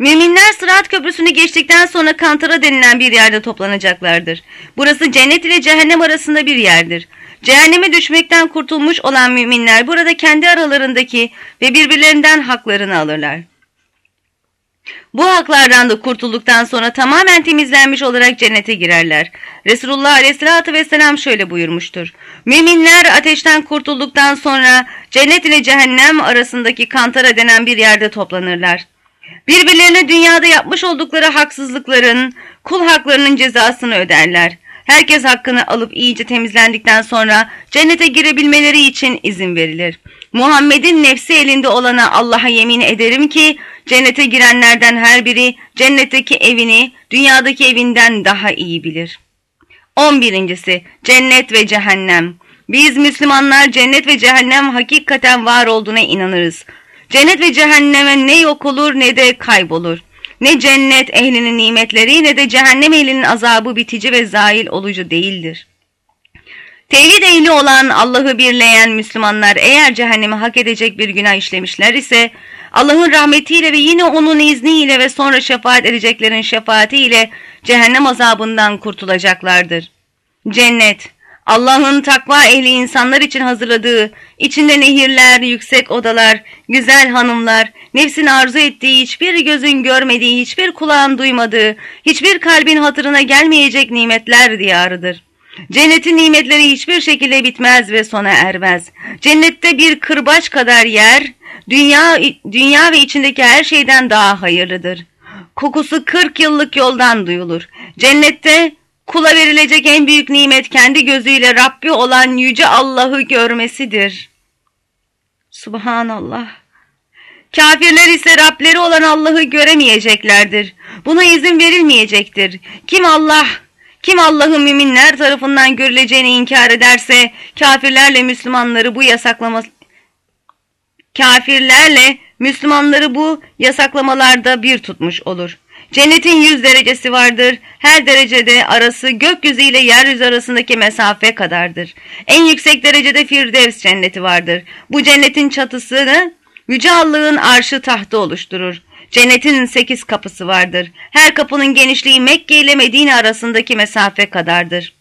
A: Müminler Sırat Köprüsü'nü geçtikten sonra Kantara denilen bir yerde toplanacaklardır. Burası cennet ile cehennem arasında bir yerdir. Cehenneme düşmekten kurtulmuş olan müminler burada kendi aralarındaki ve birbirlerinden haklarını alırlar. Bu haklardan da kurtulduktan sonra tamamen temizlenmiş olarak cennete girerler. Resulullah aleyhissalatü vesselam şöyle buyurmuştur. Müminler ateşten kurtulduktan sonra cennet ile cehennem arasındaki kantara denen bir yerde toplanırlar. Birbirlerine dünyada yapmış oldukları haksızlıkların, kul haklarının cezasını öderler. Herkes hakkını alıp iyice temizlendikten sonra cennete girebilmeleri için izin verilir. Muhammed'in nefsi elinde olana Allah'a yemin ederim ki cennete girenlerden her biri cennetteki evini dünyadaki evinden daha iyi bilir. 11. Cennet ve Cehennem Biz Müslümanlar cennet ve cehennem hakikaten var olduğuna inanırız. Cennet ve cehenneme ne yok olur ne de kaybolur. Ne cennet ehlinin nimetleri ne de cehennem ehlinin azabı bitici ve zail olucu değildir. Tevhid ehli olan Allah'ı birleyen Müslümanlar eğer cehennemi hak edecek bir günah işlemişler ise Allah'ın rahmetiyle ve yine onun izniyle ve sonra şefaat edeceklerin şefaatiyle cehennem azabından kurtulacaklardır. Cennet, Allah'ın takva ehli insanlar için hazırladığı, içinde nehirler, yüksek odalar, güzel hanımlar, nefsin arzu ettiği, hiçbir gözün görmediği, hiçbir kulağın duymadığı, hiçbir kalbin hatırına gelmeyecek nimetler diyarıdır. Cennetin nimetleri hiçbir şekilde bitmez ve sona ermez. Cennette bir kırbaç kadar yer, dünya, dünya ve içindeki her şeyden daha hayırlıdır. Kokusu kırk yıllık yoldan duyulur. Cennette Kula verilecek en büyük nimet kendi gözüyle Rabbi olan Yüce Allah'ı görmesidir. Subhanallah. Kafirler ise Rableri olan Allah'ı göremeyeceklerdir. Buna izin verilmeyecektir. Kim Allah, kim Allah'ın müminler tarafından görüleceğini inkar ederse kafirlerle Müslümanları bu yasaklama kafirlerle Müslümanları bu yasaklamalarda bir tutmuş olur. Cennetin yüz derecesi vardır. Her derecede arası gökyüzü ile yeryüzü arasındaki mesafe kadardır. En yüksek derecede Firdevs cenneti vardır. Bu cennetin çatısını Yüce Allah'ın arşı tahtı oluşturur. Cennetin sekiz kapısı vardır. Her kapının genişliği Mekke ile Medine arasındaki mesafe kadardır.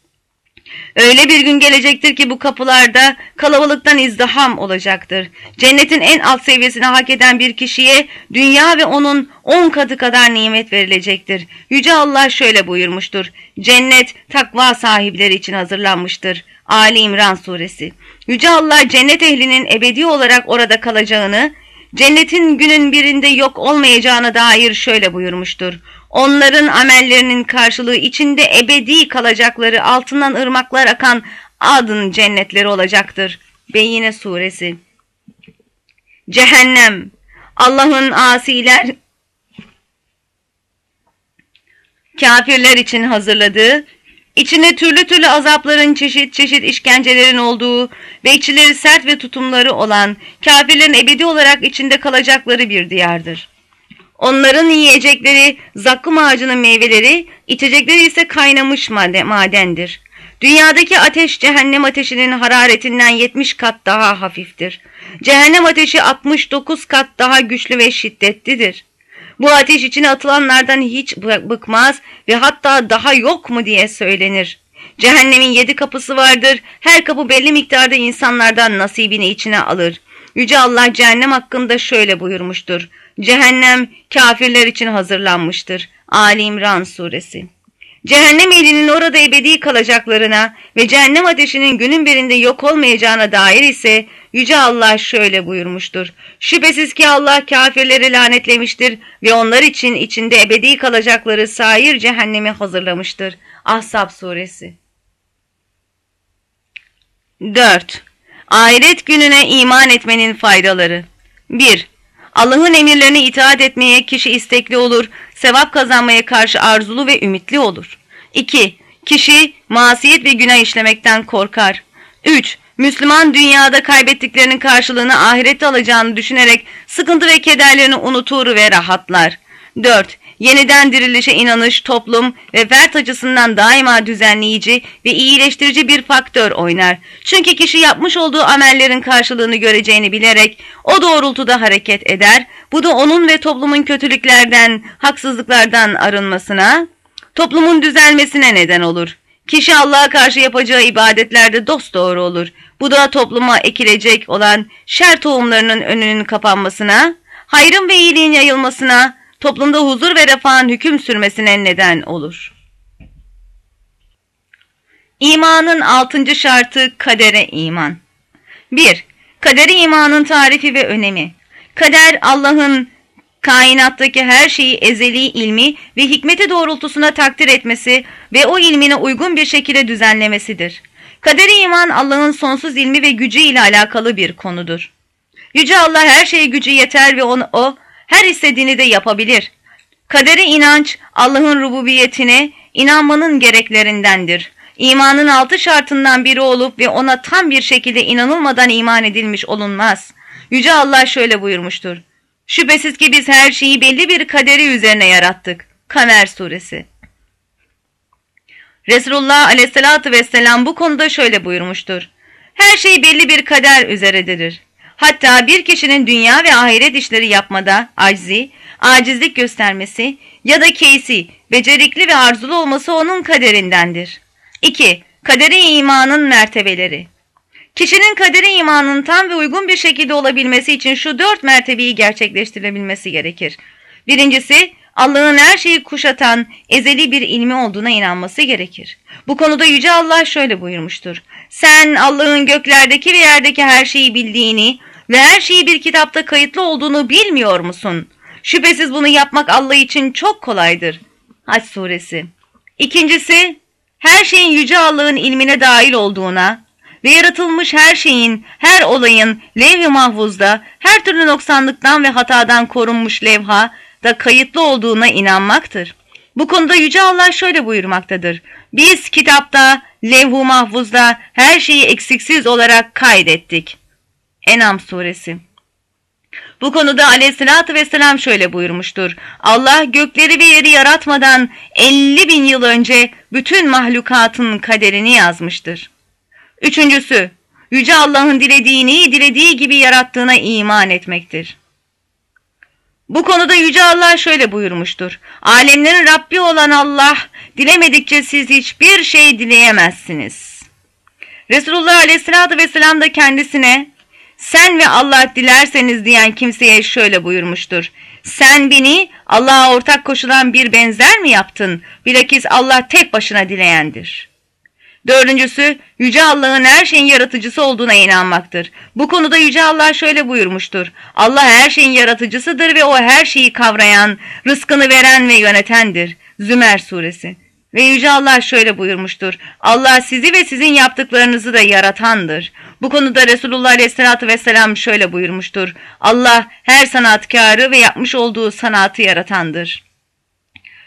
A: Öyle bir gün gelecektir ki bu kapılarda kalabalıktan izdiham olacaktır. Cennetin en alt seviyesini hak eden bir kişiye dünya ve onun on katı kadar nimet verilecektir. Yüce Allah şöyle buyurmuştur. Cennet takva sahipleri için hazırlanmıştır. Ali İmran suresi. Yüce Allah cennet ehlinin ebedi olarak orada kalacağını, cennetin günün birinde yok olmayacağına dair şöyle buyurmuştur. Onların amellerinin karşılığı içinde ebedi kalacakları altından ırmaklar akan adın cennetleri olacaktır. Beyine suresi. Cehennem. Allah'ın asiler kafirler için hazırladığı, içinde türlü türlü azapların çeşit çeşit işkencelerin olduğu ve içleri sert ve tutumları olan kafirlerin ebedi olarak içinde kalacakları bir diyardır. Onların yiyecekleri zakkum ağacının meyveleri, içecekleri ise kaynamış madendir. Dünyadaki ateş cehennem ateşinin hararetinden 70 kat daha hafiftir. Cehennem ateşi 69 kat daha güçlü ve şiddetlidir. Bu ateş içine atılanlardan hiç bıkmaz ve hatta daha yok mu diye söylenir. Cehennemin yedi kapısı vardır. Her kapı belli miktarda insanlardan nasibini içine alır. Yüce Allah cehennem hakkında şöyle buyurmuştur. Cehennem kafirler için hazırlanmıştır. Ali İmran suresi. Cehennem elinin orada ebedi kalacaklarına ve cehennem ateşinin günün birinde yok olmayacağına dair ise Yüce Allah şöyle buyurmuştur. Şüphesiz ki Allah kafirleri lanetlemiştir ve onlar için içinde ebedi kalacakları sair cehennemi hazırlamıştır. Ahzab suresi 4. Ahiret gününe iman etmenin faydaları 1. Allah'ın emirlerine itaat etmeye kişi istekli olur, sevap kazanmaya karşı arzulu ve ümitli olur. 2. Kişi masiyet ve günah işlemekten korkar. 3. Müslüman dünyada kaybettiklerinin karşılığını ahirette alacağını düşünerek sıkıntı ve kederlerini unutur ve rahatlar. 4. Yeniden dirilişe inanış toplum ve fert açısından daima düzenleyici ve iyileştirici bir faktör oynar. Çünkü kişi yapmış olduğu amellerin karşılığını göreceğini bilerek o doğrultuda hareket eder. Bu da onun ve toplumun kötülüklerden, haksızlıklardan arınmasına, toplumun düzelmesine neden olur. Kişi Allah'a karşı yapacağı ibadetlerde dost doğru olur. Bu da topluma ekilecek olan şer tohumlarının önünün kapanmasına, hayrın ve iyiliğin yayılmasına, toplumda huzur ve refahın hüküm sürmesine neden olur. İmanın altıncı şartı kadere iman. 1. Kaderi imanın tarifi ve önemi. Kader Allah'ın kainattaki her şeyi ezeli ilmi ve hikmeti doğrultusuna takdir etmesi ve o ilmine uygun bir şekilde düzenlemesidir. Kaderi iman Allah'ın sonsuz ilmi ve gücü ile alakalı bir konudur. Yüce Allah her şeye gücü yeter ve onu, o her istediğini de yapabilir. Kaderi inanç Allah'ın rububiyetine inanmanın gereklerindendir. İmanın altı şartından biri olup ve ona tam bir şekilde inanılmadan iman edilmiş olunmaz. Yüce Allah şöyle buyurmuştur. Şüphesiz ki biz her şeyi belli bir kaderi üzerine yarattık. Kamer suresi. Resulullah aleyhissalatü vesselam bu konuda şöyle buyurmuştur. Her şey belli bir kader üzeredir. Hatta bir kişinin dünya ve ahiret işleri yapmada aczi, acizlik göstermesi ya da keysi, becerikli ve arzulu olması onun kaderindendir. 2. Kaderi imanın mertebeleri Kişinin kaderi imanın tam ve uygun bir şekilde olabilmesi için şu dört mertebeyi gerçekleştirebilmesi gerekir. Birincisi, Allah'ın her şeyi kuşatan ezeli bir ilmi olduğuna inanması gerekir. Bu konuda Yüce Allah şöyle buyurmuştur. Sen Allah'ın göklerdeki ve yerdeki her şeyi bildiğini ve her şeyi bir kitapta kayıtlı olduğunu bilmiyor musun? Şüphesiz bunu yapmak Allah için çok kolaydır. Haç suresi. İkincisi her şeyin Yüce Allah'ın ilmine dahil olduğuna ve yaratılmış her şeyin, her olayın levh-i mahfuzda her türlü noksanlıktan ve hatadan korunmuş levha da kayıtlı olduğuna inanmaktır. Bu konuda Yüce Allah şöyle buyurmaktadır. Biz kitapta, levh-u mahfuzda her şeyi eksiksiz olarak kaydettik. Enam suresi bu konuda aleyhissalatü vesselam şöyle buyurmuştur. Allah gökleri ve yeri yaratmadan 50 bin yıl önce bütün mahlukatın kaderini yazmıştır. Üçüncüsü, Yüce Allah'ın dilediğini dilediği gibi yarattığına iman etmektir. Bu konuda Yüce Allah şöyle buyurmuştur. Alemlerin Rabbi olan Allah, dilemedikçe siz hiçbir şey dileyemezsiniz. Resulullah Aleyhisselatü Vesselam da kendisine, sen ve Allah dilerseniz diyen kimseye şöyle buyurmuştur. Sen beni Allah'a ortak koşulan bir benzer mi yaptın? Bilakis Allah tek başına dileyendir. Dördüncüsü, Yüce Allah'ın her şeyin yaratıcısı olduğuna inanmaktır. Bu konuda Yüce Allah şöyle buyurmuştur. Allah her şeyin yaratıcısıdır ve o her şeyi kavrayan, rızkını veren ve yönetendir. Zümer Suresi ve Yüce Allah şöyle buyurmuştur. Allah sizi ve sizin yaptıklarınızı da yaratandır. Bu konuda Resulullah Aleyhisselatü Vesselam şöyle buyurmuştur. Allah her sanatkarı ve yapmış olduğu sanatı yaratandır.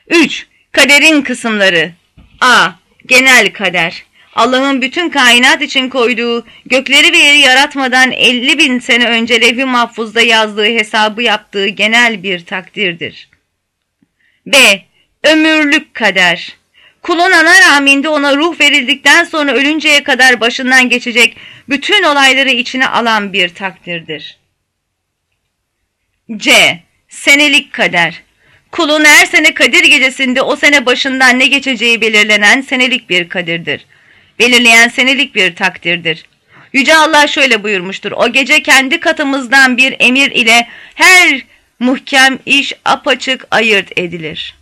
A: 3. Kaderin kısımları A. Genel kader Allah'ın bütün kainat için koyduğu, gökleri ve yeri yaratmadan 50 bin sene önce levh-i mahfuzda yazdığı hesabı yaptığı genel bir takdirdir. B. Ömürlük kader Kulun ana rahminde ona ruh verildikten sonra ölünceye kadar başından geçecek bütün olayları içine alan bir takdirdir. C. Senelik kader Kulun her sene kadir gecesinde o sene başından ne geçeceği belirlenen senelik bir kadirdir. Belirleyen senelik bir takdirdir. Yüce Allah şöyle buyurmuştur. O gece kendi katımızdan bir emir ile her muhkem iş apaçık ayırt edilir.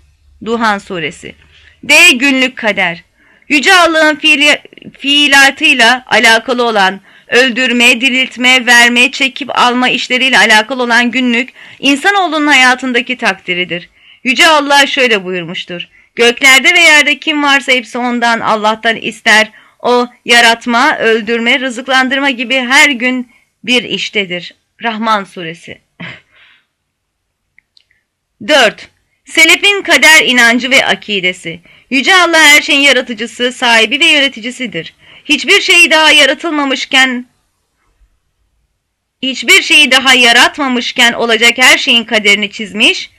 A: Duhan Suresi D. Günlük kader. Yüce Allah'ın fiili, fiilatıyla alakalı olan, öldürme, diriltme, verme, çekip alma işleriyle alakalı olan günlük, insanoğlunun hayatındaki takdiridir. Yüce Allah şöyle buyurmuştur. Göklerde ve yerde kim varsa hepsi ondan, Allah'tan ister. O yaratma, öldürme, rızıklandırma gibi her gün bir iştedir. Rahman suresi. 4. Selefin kader inancı ve akidesi. Yüce Allah her şeyin yaratıcısı, sahibi ve yöneticisidir. Hiçbir şey daha yaratılmamışken, hiçbir şeyi daha yaratmamışken olacak her şeyin kaderini çizmiş,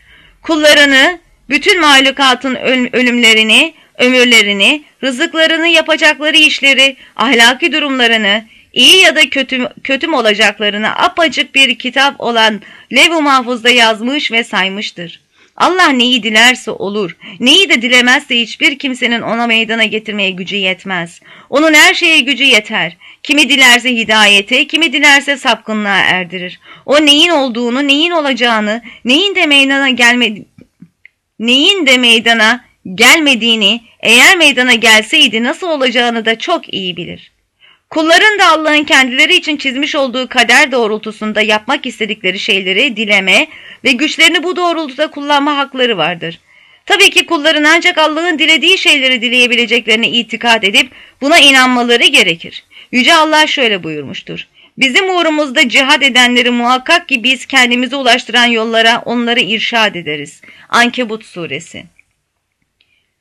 A: kullarını, bütün mahlukatın ölümlerini, ömürlerini, rızıklarını, yapacakları işleri, ahlaki durumlarını, iyi ya da kötü, kötü mü olacaklarını apacık bir kitap olan Lev-i Mahfuz'da yazmış ve saymıştır. Allah neyi dilerse olur. Neyi de dilemezse hiçbir kimsenin ona meydana getirmeye gücü yetmez. Onun her şeye gücü yeter. Kimi dilerse hidayete, kimi dilerse sapkınlığa erdirir. O neyin olduğunu, neyin olacağını, neyin de meydana gelme neyin de meydana gelmediğini, eğer meydana gelseydi nasıl olacağını da çok iyi bilir. Kulların da Allah'ın kendileri için çizmiş olduğu kader doğrultusunda yapmak istedikleri şeyleri dileme ve güçlerini bu doğrultuda kullanma hakları vardır. Tabii ki kulların ancak Allah'ın dilediği şeyleri dileyebileceklerine itikad edip buna inanmaları gerekir. Yüce Allah şöyle buyurmuştur. Bizim uğrumuzda cihad edenleri muhakkak ki biz kendimizi ulaştıran yollara onları irşad ederiz. Ankebut suresi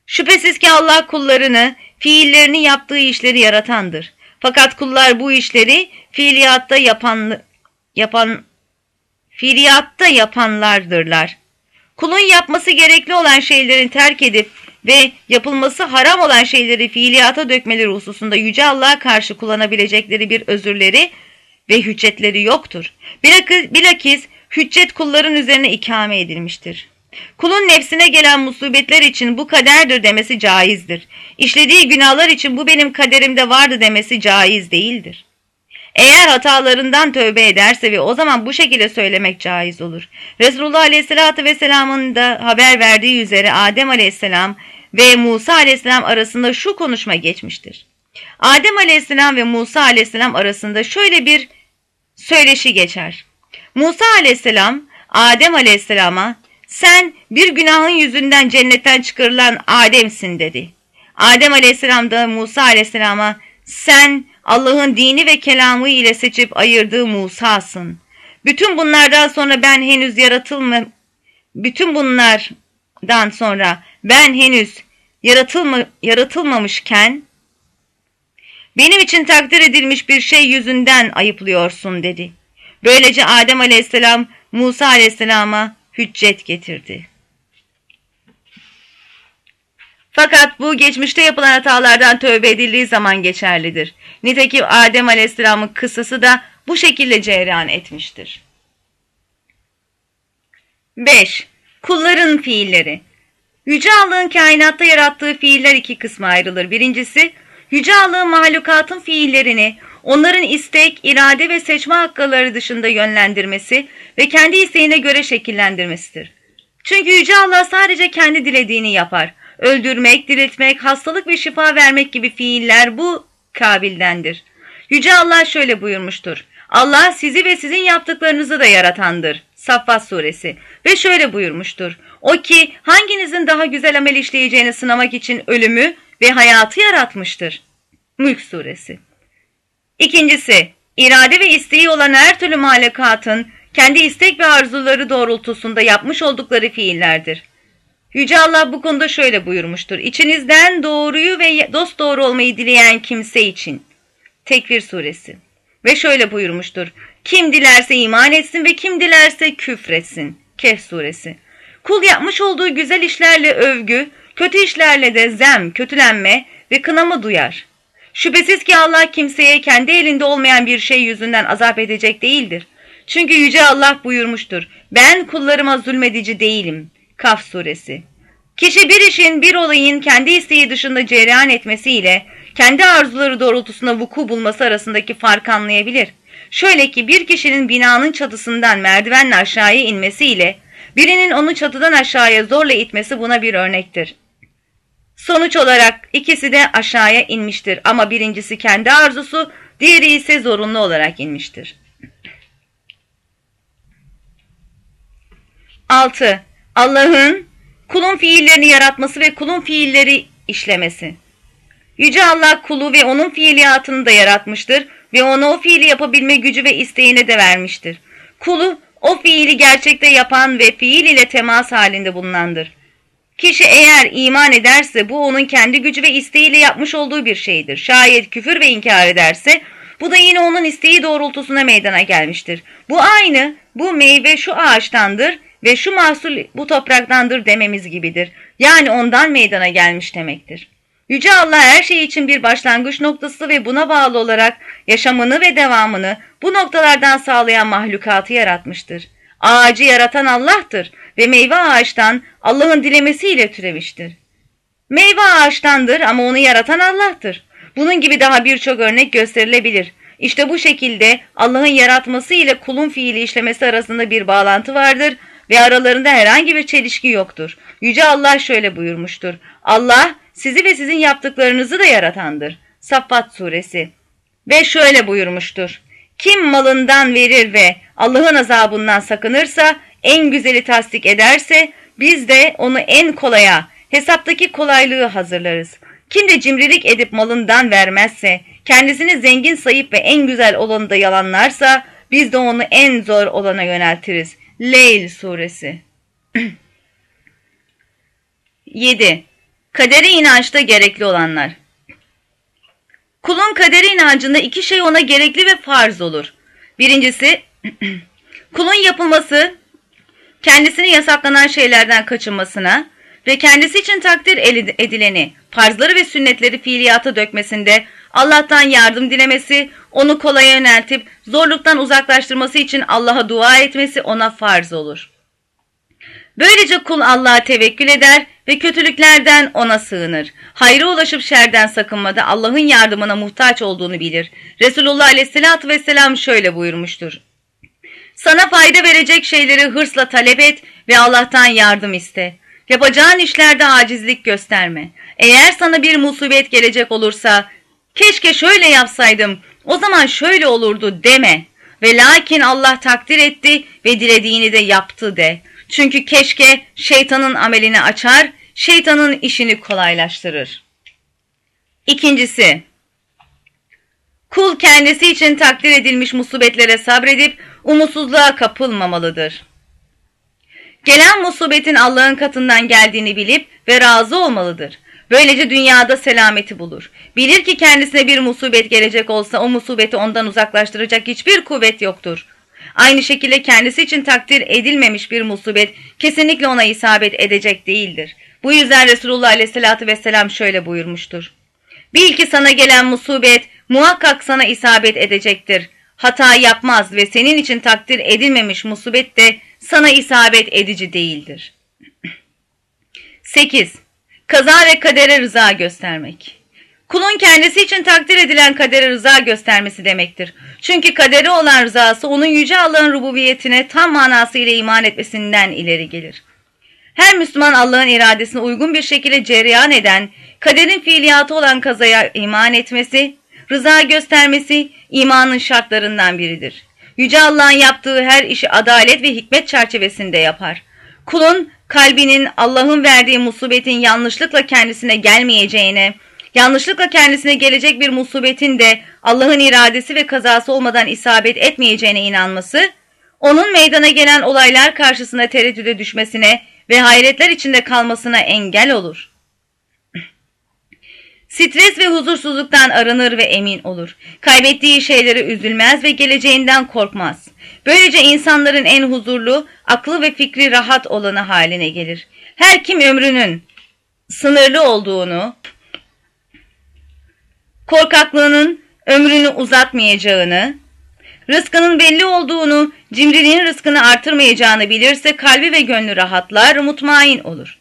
A: Şüphesiz ki Allah kullarını, fiillerini yaptığı işleri yaratandır. Fakat kullar bu işleri fiiliyatta yapan, yapan fiiliyatta yapanlardırlar. Kulun yapması gerekli olan şeylerin terk edip ve yapılması haram olan şeyleri fiiliyata dökmeleri hususunda Yüce Allah'a karşı kullanabilecekleri bir özürleri ve hüccetleri yoktur. Bilakis hüccet kulların üzerine ikame edilmiştir. Kulun nefsine gelen musibetler için bu kaderdir demesi caizdir. İşlediği günahlar için bu benim kaderimde vardı demesi caiz değildir. Eğer hatalarından tövbe ederse ve o zaman bu şekilde söylemek caiz olur. Resulullah Aleyhisselatü Vesselam'ın da haber verdiği üzere Adem Aleyhisselam ve Musa Aleyhisselam arasında şu konuşma geçmiştir. Adem Aleyhisselam ve Musa Aleyhisselam arasında şöyle bir söyleşi geçer. Musa Aleyhisselam Adem Aleyhisselam'a sen bir günahın yüzünden cennetten çıkarılan Adem'sin dedi. Adem aleyhisselam da Musa aleyhisselama sen Allah'ın dini ve kelamı ile seçip ayırdığı Musa'sın. Bütün bunlardan sonra ben henüz yaratılma bütün bunlardan sonra ben henüz yaratılma, yaratılmamışken benim için takdir edilmiş bir şey yüzünden ayıplıyorsun dedi. Böylece Adem aleyhisselam Musa aleyhisselama hüccet getirdi. Fakat bu geçmişte yapılan hatalardan tövbe edildiği zaman geçerlidir. Nitekim Adem Aleyhisselam'ın kıssası da bu şekilde cereyan etmiştir. 5. Kulların fiilleri Yüce Allah'ın kainatta yarattığı fiiller iki kısma ayrılır. Birincisi, Yüce Allah'ın mahlukatın fiillerini onların istek, irade ve seçme hakları dışında yönlendirmesi ve kendi isteğine göre şekillendirmesidir. Çünkü Yüce Allah sadece kendi dilediğini yapar. Öldürmek, diriltmek, hastalık ve şifa vermek gibi fiiller bu kabildendir. Yüce Allah şöyle buyurmuştur. Allah sizi ve sizin yaptıklarınızı da yaratandır. Saffat suresi. Ve şöyle buyurmuştur. O ki hanginizin daha güzel amel işleyeceğini sınamak için ölümü ve hayatı yaratmıştır. Mülk suresi. İkincisi, irade ve isteği olan her türlü malekatın kendi istek ve arzuları doğrultusunda yapmış oldukları fiillerdir. Yüce Allah bu konuda şöyle buyurmuştur. İçinizden doğruyu ve dost doğru olmayı dileyen kimse için. Tekvir suresi. Ve şöyle buyurmuştur. Kim dilerse iman etsin ve kim dilerse küfretsin. Kehf suresi. Kul yapmış olduğu güzel işlerle övgü, kötü işlerle de zem, kötülenme ve kınama duyar. Şüphesiz ki Allah kimseye kendi elinde olmayan bir şey yüzünden azap edecek değildir. Çünkü Yüce Allah buyurmuştur. Ben kullarıma zulmedici değilim. Kaf suresi. Kişi bir işin bir olayın kendi isteği dışında cereyan etmesiyle kendi arzuları doğrultusunda vuku bulması arasındaki farkı anlayabilir. Şöyle ki bir kişinin binanın çatısından merdivenle aşağıya inmesiyle birinin onu çatıdan aşağıya zorla itmesi buna bir örnektir. Sonuç olarak ikisi de aşağıya inmiştir ama birincisi kendi arzusu, diğeri ise zorunlu olarak inmiştir. 6. Allah'ın kulun fiillerini yaratması ve kulun fiilleri işlemesi. Yüce Allah kulu ve onun fiiliyatını da yaratmıştır ve ona o fiili yapabilme gücü ve isteğini de vermiştir. Kulu o fiili gerçekte yapan ve fiil ile temas halinde bulunandır. Kişi eğer iman ederse bu onun kendi gücü ve isteğiyle yapmış olduğu bir şeydir. Şayet küfür ve inkar ederse bu da yine onun isteği doğrultusuna meydana gelmiştir. Bu aynı bu meyve şu ağaçtandır ve şu mahsul bu topraktandır dememiz gibidir. Yani ondan meydana gelmiş demektir. Yüce Allah her şey için bir başlangıç noktası ve buna bağlı olarak yaşamını ve devamını bu noktalardan sağlayan mahlukatı yaratmıştır. Ağacı yaratan Allah'tır ve meyve ağaçtan Allah'ın dilemesiyle türemiştir. Meyve ağaçtandır ama onu yaratan Allah'tır. Bunun gibi daha birçok örnek gösterilebilir. İşte bu şekilde Allah'ın yaratması ile kulun fiili işlemesi arasında bir bağlantı vardır ve aralarında herhangi bir çelişki yoktur. Yüce Allah şöyle buyurmuştur. Allah sizi ve sizin yaptıklarınızı da yaratandır. Saffat suresi. Ve şöyle buyurmuştur. Kim malından verir ve Allah'ın azabından sakınırsa, en güzeli tasdik ederse, biz de onu en kolaya, hesaptaki kolaylığı hazırlarız. Kim de cimrilik edip malından vermezse, kendisini zengin sayıp ve en güzel olanı da yalanlarsa, biz de onu en zor olana yöneltiriz. Leyl suresi 7. Kaderi inançta gerekli olanlar Kulun kaderi inancında iki şey ona gerekli ve farz olur. Birincisi, kulun yapılması, kendisini yasaklanan şeylerden kaçınmasına ve kendisi için takdir edileni, farzları ve sünnetleri fiiliyata dökmesinde Allah'tan yardım dilemesi, onu kolaya yöneltip zorluktan uzaklaştırması için Allah'a dua etmesi ona farz olur. Böylece kul Allah'a tevekkül eder ve kötülüklerden ona sığınır. Hayra ulaşıp şerden sakınmada Allah'ın yardımına muhtaç olduğunu bilir. Resulullah aleyhissalatü vesselam şöyle buyurmuştur. Sana fayda verecek şeyleri hırsla talep et ve Allah'tan yardım iste. Yapacağın işlerde acizlik gösterme. Eğer sana bir musibet gelecek olursa, keşke şöyle yapsaydım, o zaman şöyle olurdu deme. Ve lakin Allah takdir etti ve dilediğini de yaptı de. Çünkü keşke şeytanın amelini açar, şeytanın işini kolaylaştırır. İkincisi, kul kendisi için takdir edilmiş musibetlere sabredip umutsuzluğa kapılmamalıdır. Gelen musibetin Allah'ın katından geldiğini bilip ve razı olmalıdır. Böylece dünyada selameti bulur. Bilir ki kendisine bir musibet gelecek olsa o musibeti ondan uzaklaştıracak hiçbir kuvvet yoktur. Aynı şekilde kendisi için takdir edilmemiş bir musibet kesinlikle ona isabet edecek değildir. Bu yüzden Resulullah aleyhissalatü vesselam şöyle buyurmuştur. Bil ki sana gelen musibet muhakkak sana isabet edecektir. Hata yapmaz ve senin için takdir edilmemiş musibet de sana isabet edici değildir. 8. Kaza ve kadere rıza göstermek. Kulun kendisi için takdir edilen kadere rıza göstermesi demektir. Çünkü kaderi olan rızası onun yüce Allah'ın rububiyetine tam manasıyla iman etmesinden ileri gelir. Her Müslüman Allah'ın iradesine uygun bir şekilde cereyan eden, kaderin fiiliyatı olan kazaya iman etmesi, rıza göstermesi imanın şartlarından biridir. Yüce Allah'ın yaptığı her işi adalet ve hikmet çerçevesinde yapar. Kulun kalbinin Allah'ın verdiği musibetin yanlışlıkla kendisine gelmeyeceğine, yanlışlıkla kendisine gelecek bir musibetin de Allah'ın iradesi ve kazası olmadan isabet etmeyeceğine inanması, onun meydana gelen olaylar karşısında tereddüde düşmesine ve hayretler içinde kalmasına engel olur. Stres ve huzursuzluktan arınır ve emin olur. Kaybettiği şeylere üzülmez ve geleceğinden korkmaz. Böylece insanların en huzurlu, aklı ve fikri rahat olanı haline gelir. Her kim ömrünün sınırlı olduğunu, korkaklığının ömrünü uzatmayacağını, rızkının belli olduğunu, cimriliğin rızkını artırmayacağını bilirse kalbi ve gönlü rahatlar, mutmain olur.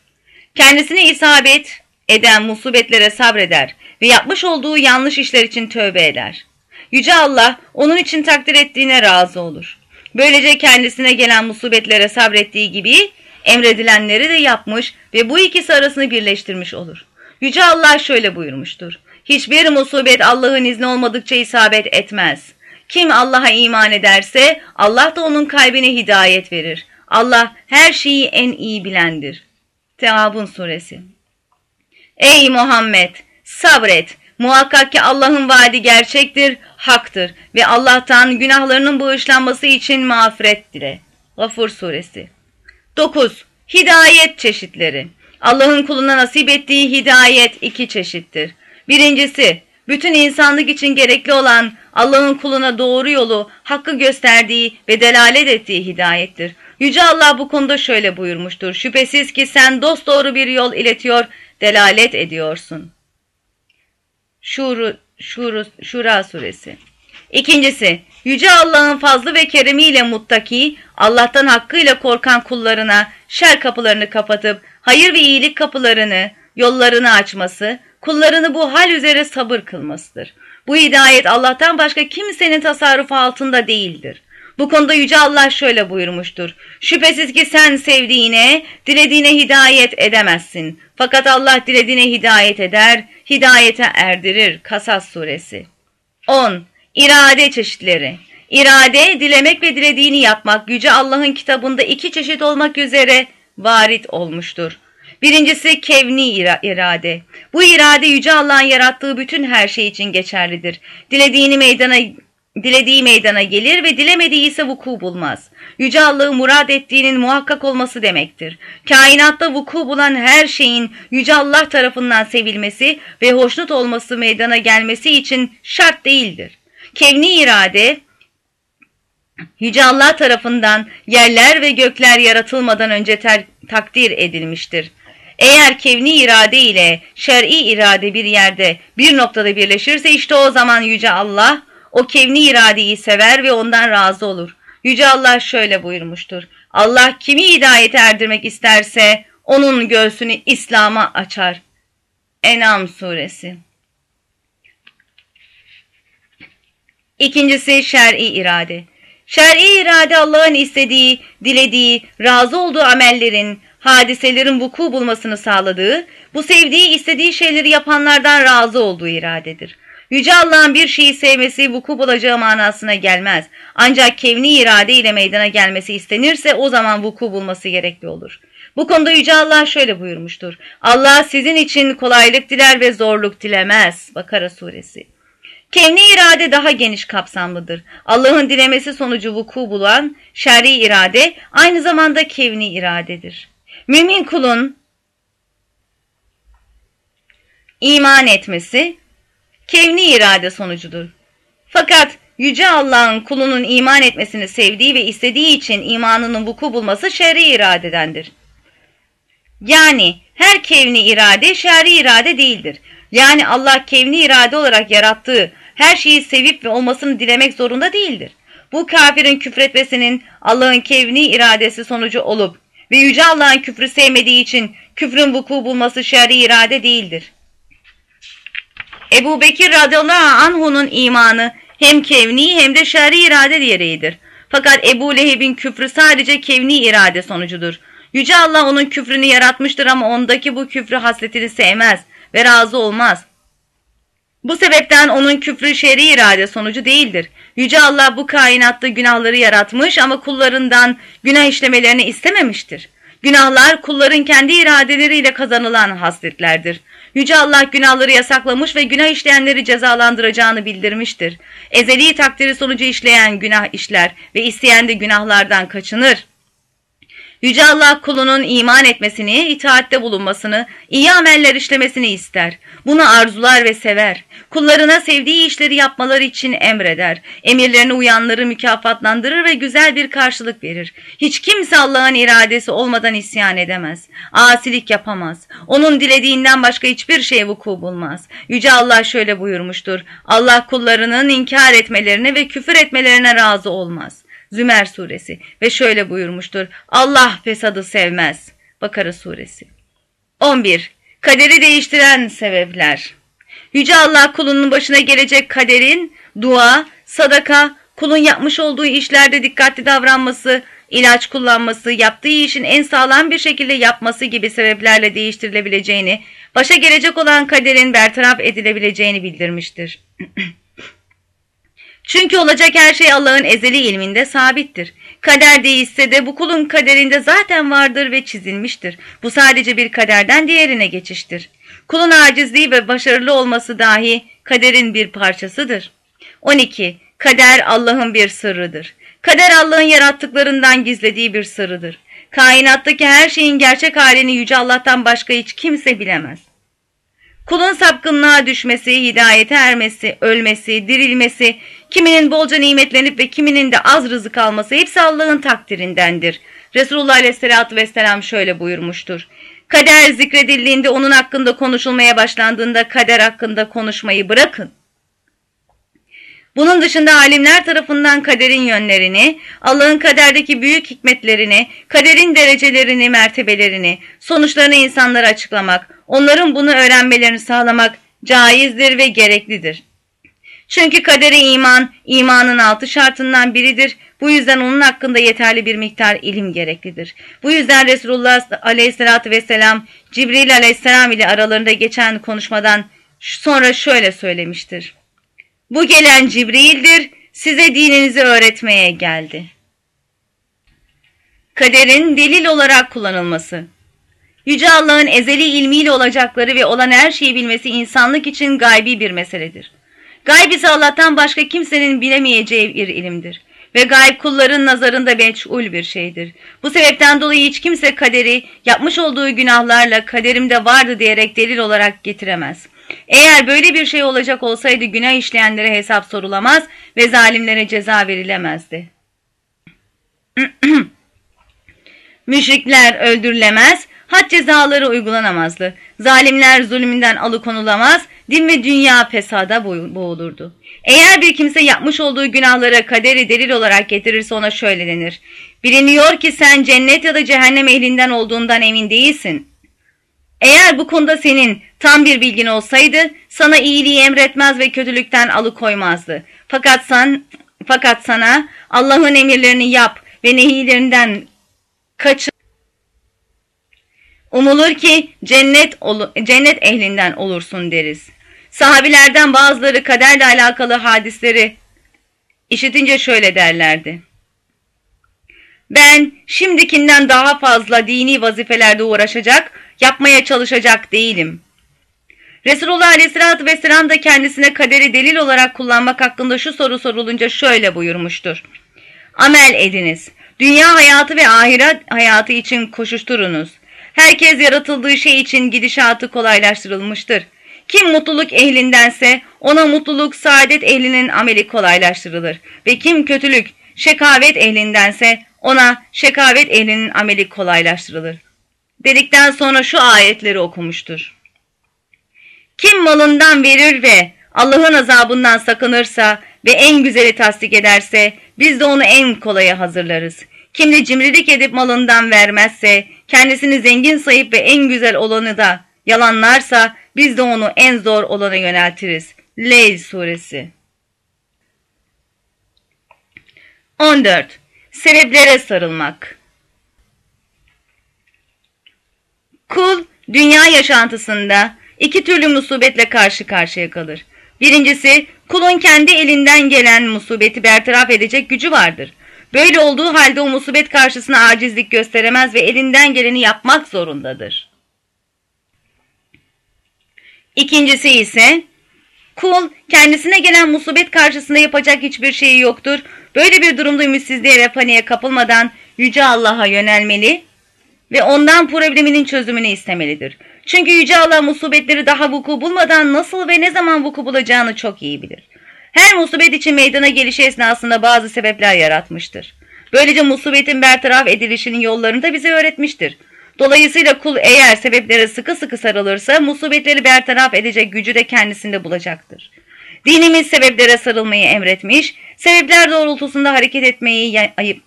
A: Kendisine isabet eden musibetlere sabreder ve yapmış olduğu yanlış işler için tövbe eder. Yüce Allah onun için takdir ettiğine razı olur. Böylece kendisine gelen musibetlere sabrettiği gibi emredilenleri de yapmış ve bu ikisi arasını birleştirmiş olur. Yüce Allah şöyle buyurmuştur. Hiçbir musibet Allah'ın izni olmadıkça isabet etmez. Kim Allah'a iman ederse Allah da onun kalbine hidayet verir. Allah her şeyi en iyi bilendir. Teabun Suresi Ey Muhammed! Sabret! Muhakkak ki Allah'ın vaadi gerçektir, haktır ve Allah'tan günahlarının bağışlanması için mağfiret dile. Gafur Suresi 9. Hidayet çeşitleri Allah'ın kuluna nasip ettiği hidayet iki çeşittir. Birincisi, bütün insanlık için gerekli olan Allah'ın kuluna doğru yolu, hakkı gösterdiği ve delalet ettiği hidayettir. Yüce Allah bu konuda şöyle buyurmuştur. Şüphesiz ki sen dosdoğru bir yol iletiyor, delalet ediyorsun. Şuru, Şuru, Şura suresi. İkincisi, Yüce Allah'ın fazlı ve keremiyle muttaki, Allah'tan hakkıyla korkan kullarına şer kapılarını kapatıp, hayır ve iyilik kapılarını, yollarını açması, kullarını bu hal üzere sabır kılmasıdır. Bu hidayet Allah'tan başka kimsenin tasarrufu altında değildir. Bu konuda Yüce Allah şöyle buyurmuştur. Şüphesiz ki sen sevdiğine, dilediğine hidayet edemezsin. Fakat Allah dilediğine hidayet eder, hidayete erdirir. Kasas suresi. 10. İrade çeşitleri İrade, dilemek ve dilediğini yapmak Yüce Allah'ın kitabında iki çeşit olmak üzere varit olmuştur. Birincisi kevni irade. Bu irade Yüce Allah'ın yarattığı bütün her şey için geçerlidir. Dilediğini meydana dilediği meydana gelir ve dilemediği ise vuku bulmaz. Yüce Allah'ı murad ettiğinin muhakkak olması demektir. Kainatta vuku bulan her şeyin Yüce Allah tarafından sevilmesi ve hoşnut olması meydana gelmesi için şart değildir. Kevni irade, Yüce Allah tarafından yerler ve gökler yaratılmadan önce takdir edilmiştir. Eğer kevni irade ile şer'i irade bir yerde bir noktada birleşirse işte o zaman Yüce Allah o kevni iradeyi sever ve ondan razı olur. Yüce Allah şöyle buyurmuştur. Allah kimi hidayete erdirmek isterse onun göğsünü İslam'a açar. Enam suresi. İkincisi şer'i irade. Şer'i irade Allah'ın istediği, dilediği, razı olduğu amellerin, hadiselerin vuku bulmasını sağladığı, bu sevdiği, istediği şeyleri yapanlardan razı olduğu iradedir. Yüce Allah'ın bir şeyi sevmesi vuku bulacağı manasına gelmez. Ancak kevni irade ile meydana gelmesi istenirse o zaman vuku bulması gerekli olur. Bu konuda Yüce Allah şöyle buyurmuştur. Allah sizin için kolaylık diler ve zorluk dilemez. Bakara suresi. Kevni irade daha geniş kapsamlıdır. Allah'ın dilemesi sonucu vuku bulan şer'i irade aynı zamanda kevni iradedir. Mümin kulun iman etmesi kevni irade sonucudur. Fakat Yüce Allah'ın kulunun iman etmesini sevdiği ve istediği için imanının vuku bulması şer'i iradedendir. Yani her kevni irade şer'i irade değildir. Yani Allah kevni irade olarak yarattığı her şeyi sevip ve olmasını dilemek zorunda değildir. Bu kafirin küfretmesinin Allah'ın kevni iradesi sonucu olup ve Yüce Allah'ın küfrü sevmediği için küfrün vuku bulması şer'i irade değildir. Ebu Bekir radıyallahu anhu'nun imanı hem kevni hem de şer'i irade gereğidir. Fakat Ebu Leheb'in küfrü sadece kevni irade sonucudur. Yüce Allah onun küfrünü yaratmıştır ama ondaki bu küfrü hasletini sevmez ve razı olmaz. Bu sebepten onun küfrü şer'i irade sonucu değildir. Yüce Allah bu kainatta günahları yaratmış ama kullarından günah işlemelerini istememiştir. Günahlar kulların kendi iradeleriyle kazanılan hasletlerdir. Yüce Allah günahları yasaklamış ve günah işleyenleri cezalandıracağını bildirmiştir. Ezeli takdiri sonucu işleyen günah işler ve isteyen de günahlardan kaçınır. Yüce Allah kulunun iman etmesini, itaatte bulunmasını, iyi ameller işlemesini ister. Bunu arzular ve sever. Kullarına sevdiği işleri yapmaları için emreder. Emirlerine uyanları mükafatlandırır ve güzel bir karşılık verir. Hiç kimse Allah'ın iradesi olmadan isyan edemez. Asilik yapamaz. Onun dilediğinden başka hiçbir şey vuku bulmaz. Yüce Allah şöyle buyurmuştur. Allah kullarının inkar etmelerine ve küfür etmelerine razı olmaz. Zümer suresi ve şöyle buyurmuştur. Allah fesadı sevmez. Bakara suresi. 11. Kaderi değiştiren sebepler. Yüce Allah kulunun başına gelecek kaderin dua, sadaka, kulun yapmış olduğu işlerde dikkatli davranması, ilaç kullanması, yaptığı işin en sağlam bir şekilde yapması gibi sebeplerle değiştirilebileceğini, başa gelecek olan kaderin bertaraf edilebileceğini bildirmiştir. Çünkü olacak her şey Allah'ın ezeli ilminde sabittir. Kader değişse de bu kulun kaderinde zaten vardır ve çizilmiştir. Bu sadece bir kaderden diğerine geçiştir. Kulun acizliği ve başarılı olması dahi kaderin bir parçasıdır. 12. Kader Allah'ın bir sırrıdır. Kader Allah'ın yarattıklarından gizlediği bir sırrıdır. Kainattaki her şeyin gerçek halini Yüce Allah'tan başka hiç kimse bilemez. Kulun sapkınlığa düşmesi, hidayete ermesi, ölmesi, dirilmesi, kiminin bolca nimetlenip ve kiminin de az rızık alması hepsi Allah'ın takdirindendir. Resulullah Aleyhisselatü Vesselam şöyle buyurmuştur. Kader zikredildiğinde onun hakkında konuşulmaya başlandığında kader hakkında konuşmayı bırakın. Bunun dışında alimler tarafından kaderin yönlerini, Allah'ın kaderdeki büyük hikmetlerini, kaderin derecelerini, mertebelerini, sonuçlarını insanlara açıklamak, onların bunu öğrenmelerini sağlamak caizdir ve gereklidir. Çünkü kadere iman, imanın altı şartından biridir. Bu yüzden onun hakkında yeterli bir miktar ilim gereklidir. Bu yüzden Resulullah aleyhissalatü vesselam Cibril aleyhisselam ile aralarında geçen konuşmadan sonra şöyle söylemiştir. Bu gelen Cibril'dir, size dininizi öğretmeye geldi. Kaderin delil olarak kullanılması Yüce Allah'ın ezeli ilmiyle olacakları ve olan her şeyi bilmesi insanlık için gaybi bir meseledir. Gayb ise Allah'tan başka kimsenin bilemeyeceği bir ilimdir. Ve gayb kulların nazarında meçhul bir şeydir. Bu sebepten dolayı hiç kimse kaderi yapmış olduğu günahlarla kaderimde vardı diyerek delil olarak getiremez. Eğer böyle bir şey olacak olsaydı günah işleyenlere hesap sorulamaz ve zalimlere ceza verilemezdi. Müşrikler öldürülemez, had cezaları uygulanamazdı. Zalimler zulmünden alıkonulamaz, din ve dünya fesada boğulurdu. Eğer bir kimse yapmış olduğu günahlara kaderi delil olarak getirirse ona şöyle denir. Biliniyor ki sen cennet ya da cehennem ehlinden olduğundan emin değilsin. Eğer bu konuda senin tam bir bilgin olsaydı sana iyiliği emretmez ve kötülükten alıkoymazdı. Fakat sen fakat sana Allah'ın emirlerini yap ve nehilerinden kaçın. Umulur ki cennet cennet ehlinden olursun deriz. Sahabilerden bazıları kaderle alakalı hadisleri işitince şöyle derlerdi. Ben şimdikinden daha fazla dini vazifelerde uğraşacak, yapmaya çalışacak değilim. Resulullah Aleyhisselatü Vesselam da kendisine kaderi delil olarak kullanmak hakkında şu soru sorulunca şöyle buyurmuştur. Amel ediniz. Dünya hayatı ve ahiret hayatı için koşuşturunuz. Herkes yaratıldığı şey için gidişatı kolaylaştırılmıştır. Kim mutluluk ehlindense ona mutluluk saadet ehlinin ameli kolaylaştırılır. Ve kim kötülük, şekavet ehlindense ona şekavet ehlinin ameli kolaylaştırılır. Dedikten sonra şu ayetleri okumuştur. Kim malından verir ve Allah'ın azabından sakınırsa ve en güzeli tasdik ederse biz de onu en kolaya hazırlarız. Kim de cimrilik edip malından vermezse, kendisini zengin sayıp ve en güzel olanı da yalanlarsa biz de onu en zor olana yöneltiriz. Leyl suresi 14. Sebeplere sarılmak Kul, dünya yaşantısında iki türlü musibetle karşı karşıya kalır. Birincisi, kulun kendi elinden gelen musibeti bertaraf edecek gücü vardır. Böyle olduğu halde o musibet karşısına acizlik gösteremez ve elinden geleni yapmak zorundadır. İkincisi ise kul kendisine gelen musibet karşısında yapacak hiçbir şeyi yoktur. Böyle bir durumda ümitsizliğe ve paniğe kapılmadan Yüce Allah'a yönelmeli ve ondan probleminin çözümünü istemelidir. Çünkü Yüce Allah musibetleri daha vuku bulmadan nasıl ve ne zaman vuku bulacağını çok iyi bilir. Her musibet için meydana gelişi esnasında bazı sebepler yaratmıştır. Böylece musibetin bertaraf edilişinin yollarını da bize öğretmiştir. Dolayısıyla kul eğer sebeplere sıkı sıkı sarılırsa musibetleri bertaraf edecek gücü de kendisinde bulacaktır. Dinimiz sebeplere sarılmayı emretmiş, sebepler doğrultusunda hareket etmeyi ayıp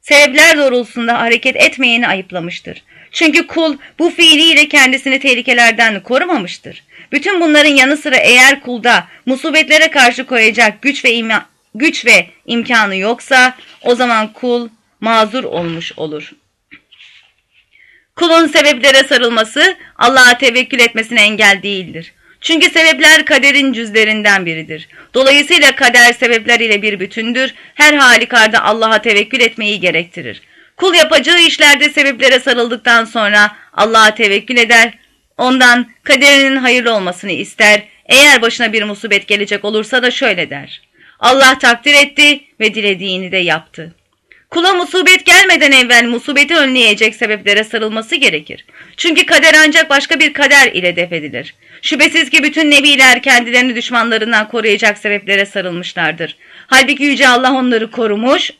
A: sebepler doğrultusunda hareket etmeyeni ayıplamıştır. Çünkü kul bu fiiliyle kendisini tehlikelerden korumamıştır. Bütün bunların yanı sıra eğer kulda musibetlere karşı koyacak güç ve ima güç ve imkanı yoksa o zaman kul mazur olmuş olur. Kulun sebeplere sarılması Allah'a tevekkül etmesine engel değildir. Çünkü sebepler kaderin cüzlerinden biridir. Dolayısıyla kader sebepler ile bir bütündür. Her halükarda Allah'a tevekkül etmeyi gerektirir. Kul yapacağı işlerde sebeplere sarıldıktan sonra Allah'a tevekkül eder. Ondan kaderinin hayırlı olmasını ister. Eğer başına bir musibet gelecek olursa da şöyle der. Allah takdir etti ve dilediğini de yaptı. Kula musibet gelmeden evvel musibeti önleyecek sebeplere sarılması gerekir. Çünkü kader ancak başka bir kader ile defedilir. Şüphesiz ki bütün nebiler kendilerini düşmanlarından koruyacak sebeplere sarılmışlardır. Halbuki Yüce Allah onları korumuş,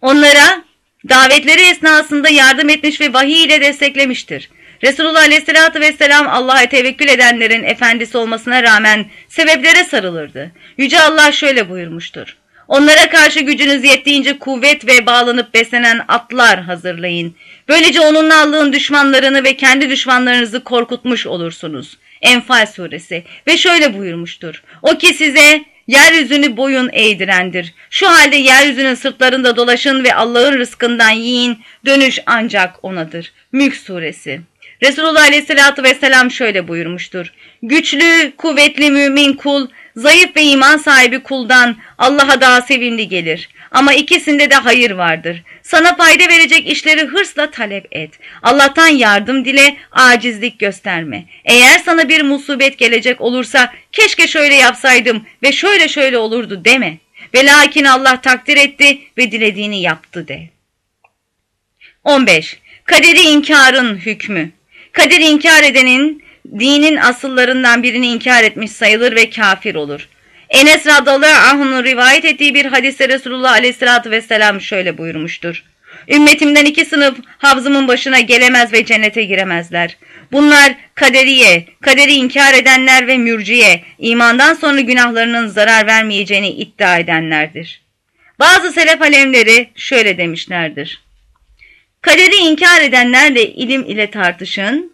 A: onlara davetleri esnasında yardım etmiş ve vahiy ile desteklemiştir. Resulullah Aleyhisselatü Vesselam Allah'a tevekkül edenlerin efendisi olmasına rağmen sebeplere sarılırdı. Yüce Allah şöyle buyurmuştur. Onlara karşı gücünüz yettiğince kuvvet ve bağlanıp beslenen atlar hazırlayın. Böylece onunla Allah'ın düşmanlarını ve kendi düşmanlarınızı korkutmuş olursunuz. Enfal suresi ve şöyle buyurmuştur. O ki size yeryüzünü boyun eğdirendir. Şu halde yeryüzünün sırtlarında dolaşın ve Allah'ın rızkından yiyin. Dönüş ancak onadır. Mülk suresi. Resulullah aleyhissalatü vesselam şöyle buyurmuştur. Güçlü, kuvvetli mümin kul, zayıf ve iman sahibi kuldan Allah'a daha sevimli gelir. Ama ikisinde de hayır vardır. Sana fayda verecek işleri hırsla talep et. Allah'tan yardım dile, acizlik gösterme. Eğer sana bir musibet gelecek olursa keşke şöyle yapsaydım ve şöyle şöyle olurdu deme. Ve lakin Allah takdir etti ve dilediğini yaptı de. 15. Kaderi inkarın hükmü Kaderi inkar edenin dinin asıllarından birini inkar etmiş sayılır ve kafir olur. Enes radallahu anh'ın rivayet ettiği bir hadise Resulullah aleyhissalatü vesselam şöyle buyurmuştur. Ümmetimden iki sınıf havzımın başına gelemez ve cennete giremezler. Bunlar kaderiye, kaderi inkar edenler ve mürciye, imandan sonra günahlarının zarar vermeyeceğini iddia edenlerdir. Bazı selef alemleri şöyle demişlerdir. Kaderi inkar edenlerle ilim ile tartışın.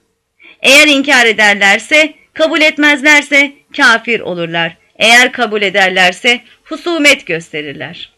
A: Eğer inkar ederlerse, kabul etmezlerse kafir olurlar. Eğer kabul ederlerse husumet gösterirler.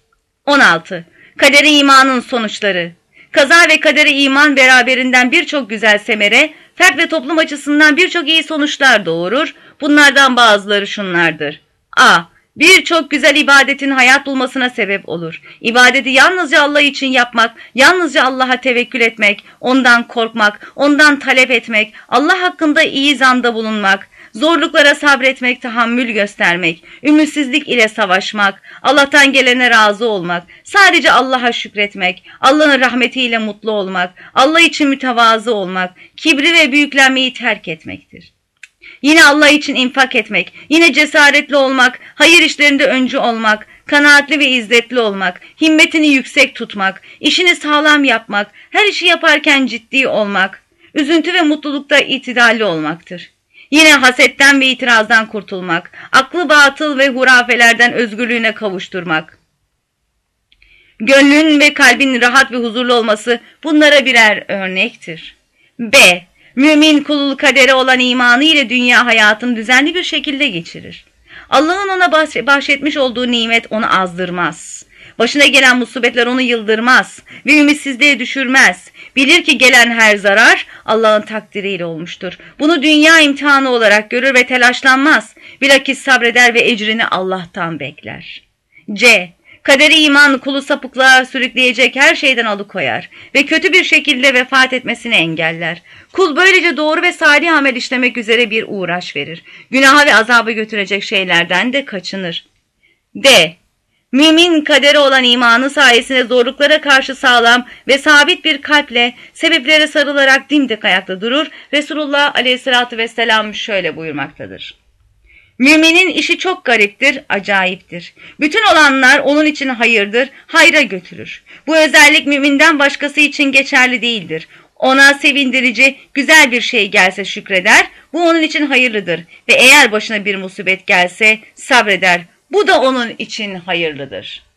A: 16. Kaderi imanın sonuçları Kaza ve kaderi iman beraberinden birçok güzel semere, fert ve toplum açısından birçok iyi sonuçlar doğurur. Bunlardan bazıları şunlardır. A. birçok güzel ibadetin hayat bulmasına sebep olur. İbadeti yalnızca Allah için yapmak, yalnızca Allah'a tevekkül etmek, ondan korkmak, ondan talep etmek, Allah hakkında iyi zanda bulunmak, zorluklara sabretmek, tahammül göstermek, ümitsizlik ile savaşmak, Allah'tan gelene razı olmak, sadece Allah'a şükretmek, Allah'ın rahmetiyle mutlu olmak, Allah için mütevazı olmak, kibri ve büyüklenmeyi terk etmektir. Yine Allah için infak etmek, yine cesaretli olmak, hayır işlerinde öncü olmak, kanaatli ve izzetli olmak, himmetini yüksek tutmak, işini sağlam yapmak, her işi yaparken ciddi olmak, üzüntü ve mutlulukta itidalli olmaktır. Yine hasetten ve itirazdan kurtulmak, aklı batıl ve hurafelerden özgürlüğüne kavuşturmak. Gönlün ve kalbin rahat ve huzurlu olması bunlara birer örnektir. B. Mümin kulul kaderi olan imanı ile dünya hayatını düzenli bir şekilde geçirir. Allah'ın ona bahşetmiş olduğu nimet onu azdırmaz. Başına gelen musibetler onu yıldırmaz ve ümitsizliğe düşürmez. Bilir ki gelen her zarar Allah'ın takdiriyle olmuştur. Bunu dünya imtihanı olarak görür ve telaşlanmaz. Bilakis sabreder ve ecrini Allah'tan bekler. C. Kaderi iman kulu sapıklığa sürükleyecek her şeyden alıkoyar ve kötü bir şekilde vefat etmesini engeller. Kul böylece doğru ve salih amel işlemek üzere bir uğraş verir. Günaha ve azabı götürecek şeylerden de kaçınır. D. Mümin kaderi olan imanı sayesinde zorluklara karşı sağlam ve sabit bir kalple sebeplere sarılarak dimdik ayakta durur. Resulullah aleyhissalatü vesselam şöyle buyurmaktadır. Müminin işi çok gariptir, acayiptir. Bütün olanlar onun için hayırdır, hayra götürür. Bu özellik müminden başkası için geçerli değildir. Ona sevindirici, güzel bir şey gelse şükreder, bu onun için hayırlıdır. Ve eğer başına bir musibet gelse sabreder, bu da onun için hayırlıdır.''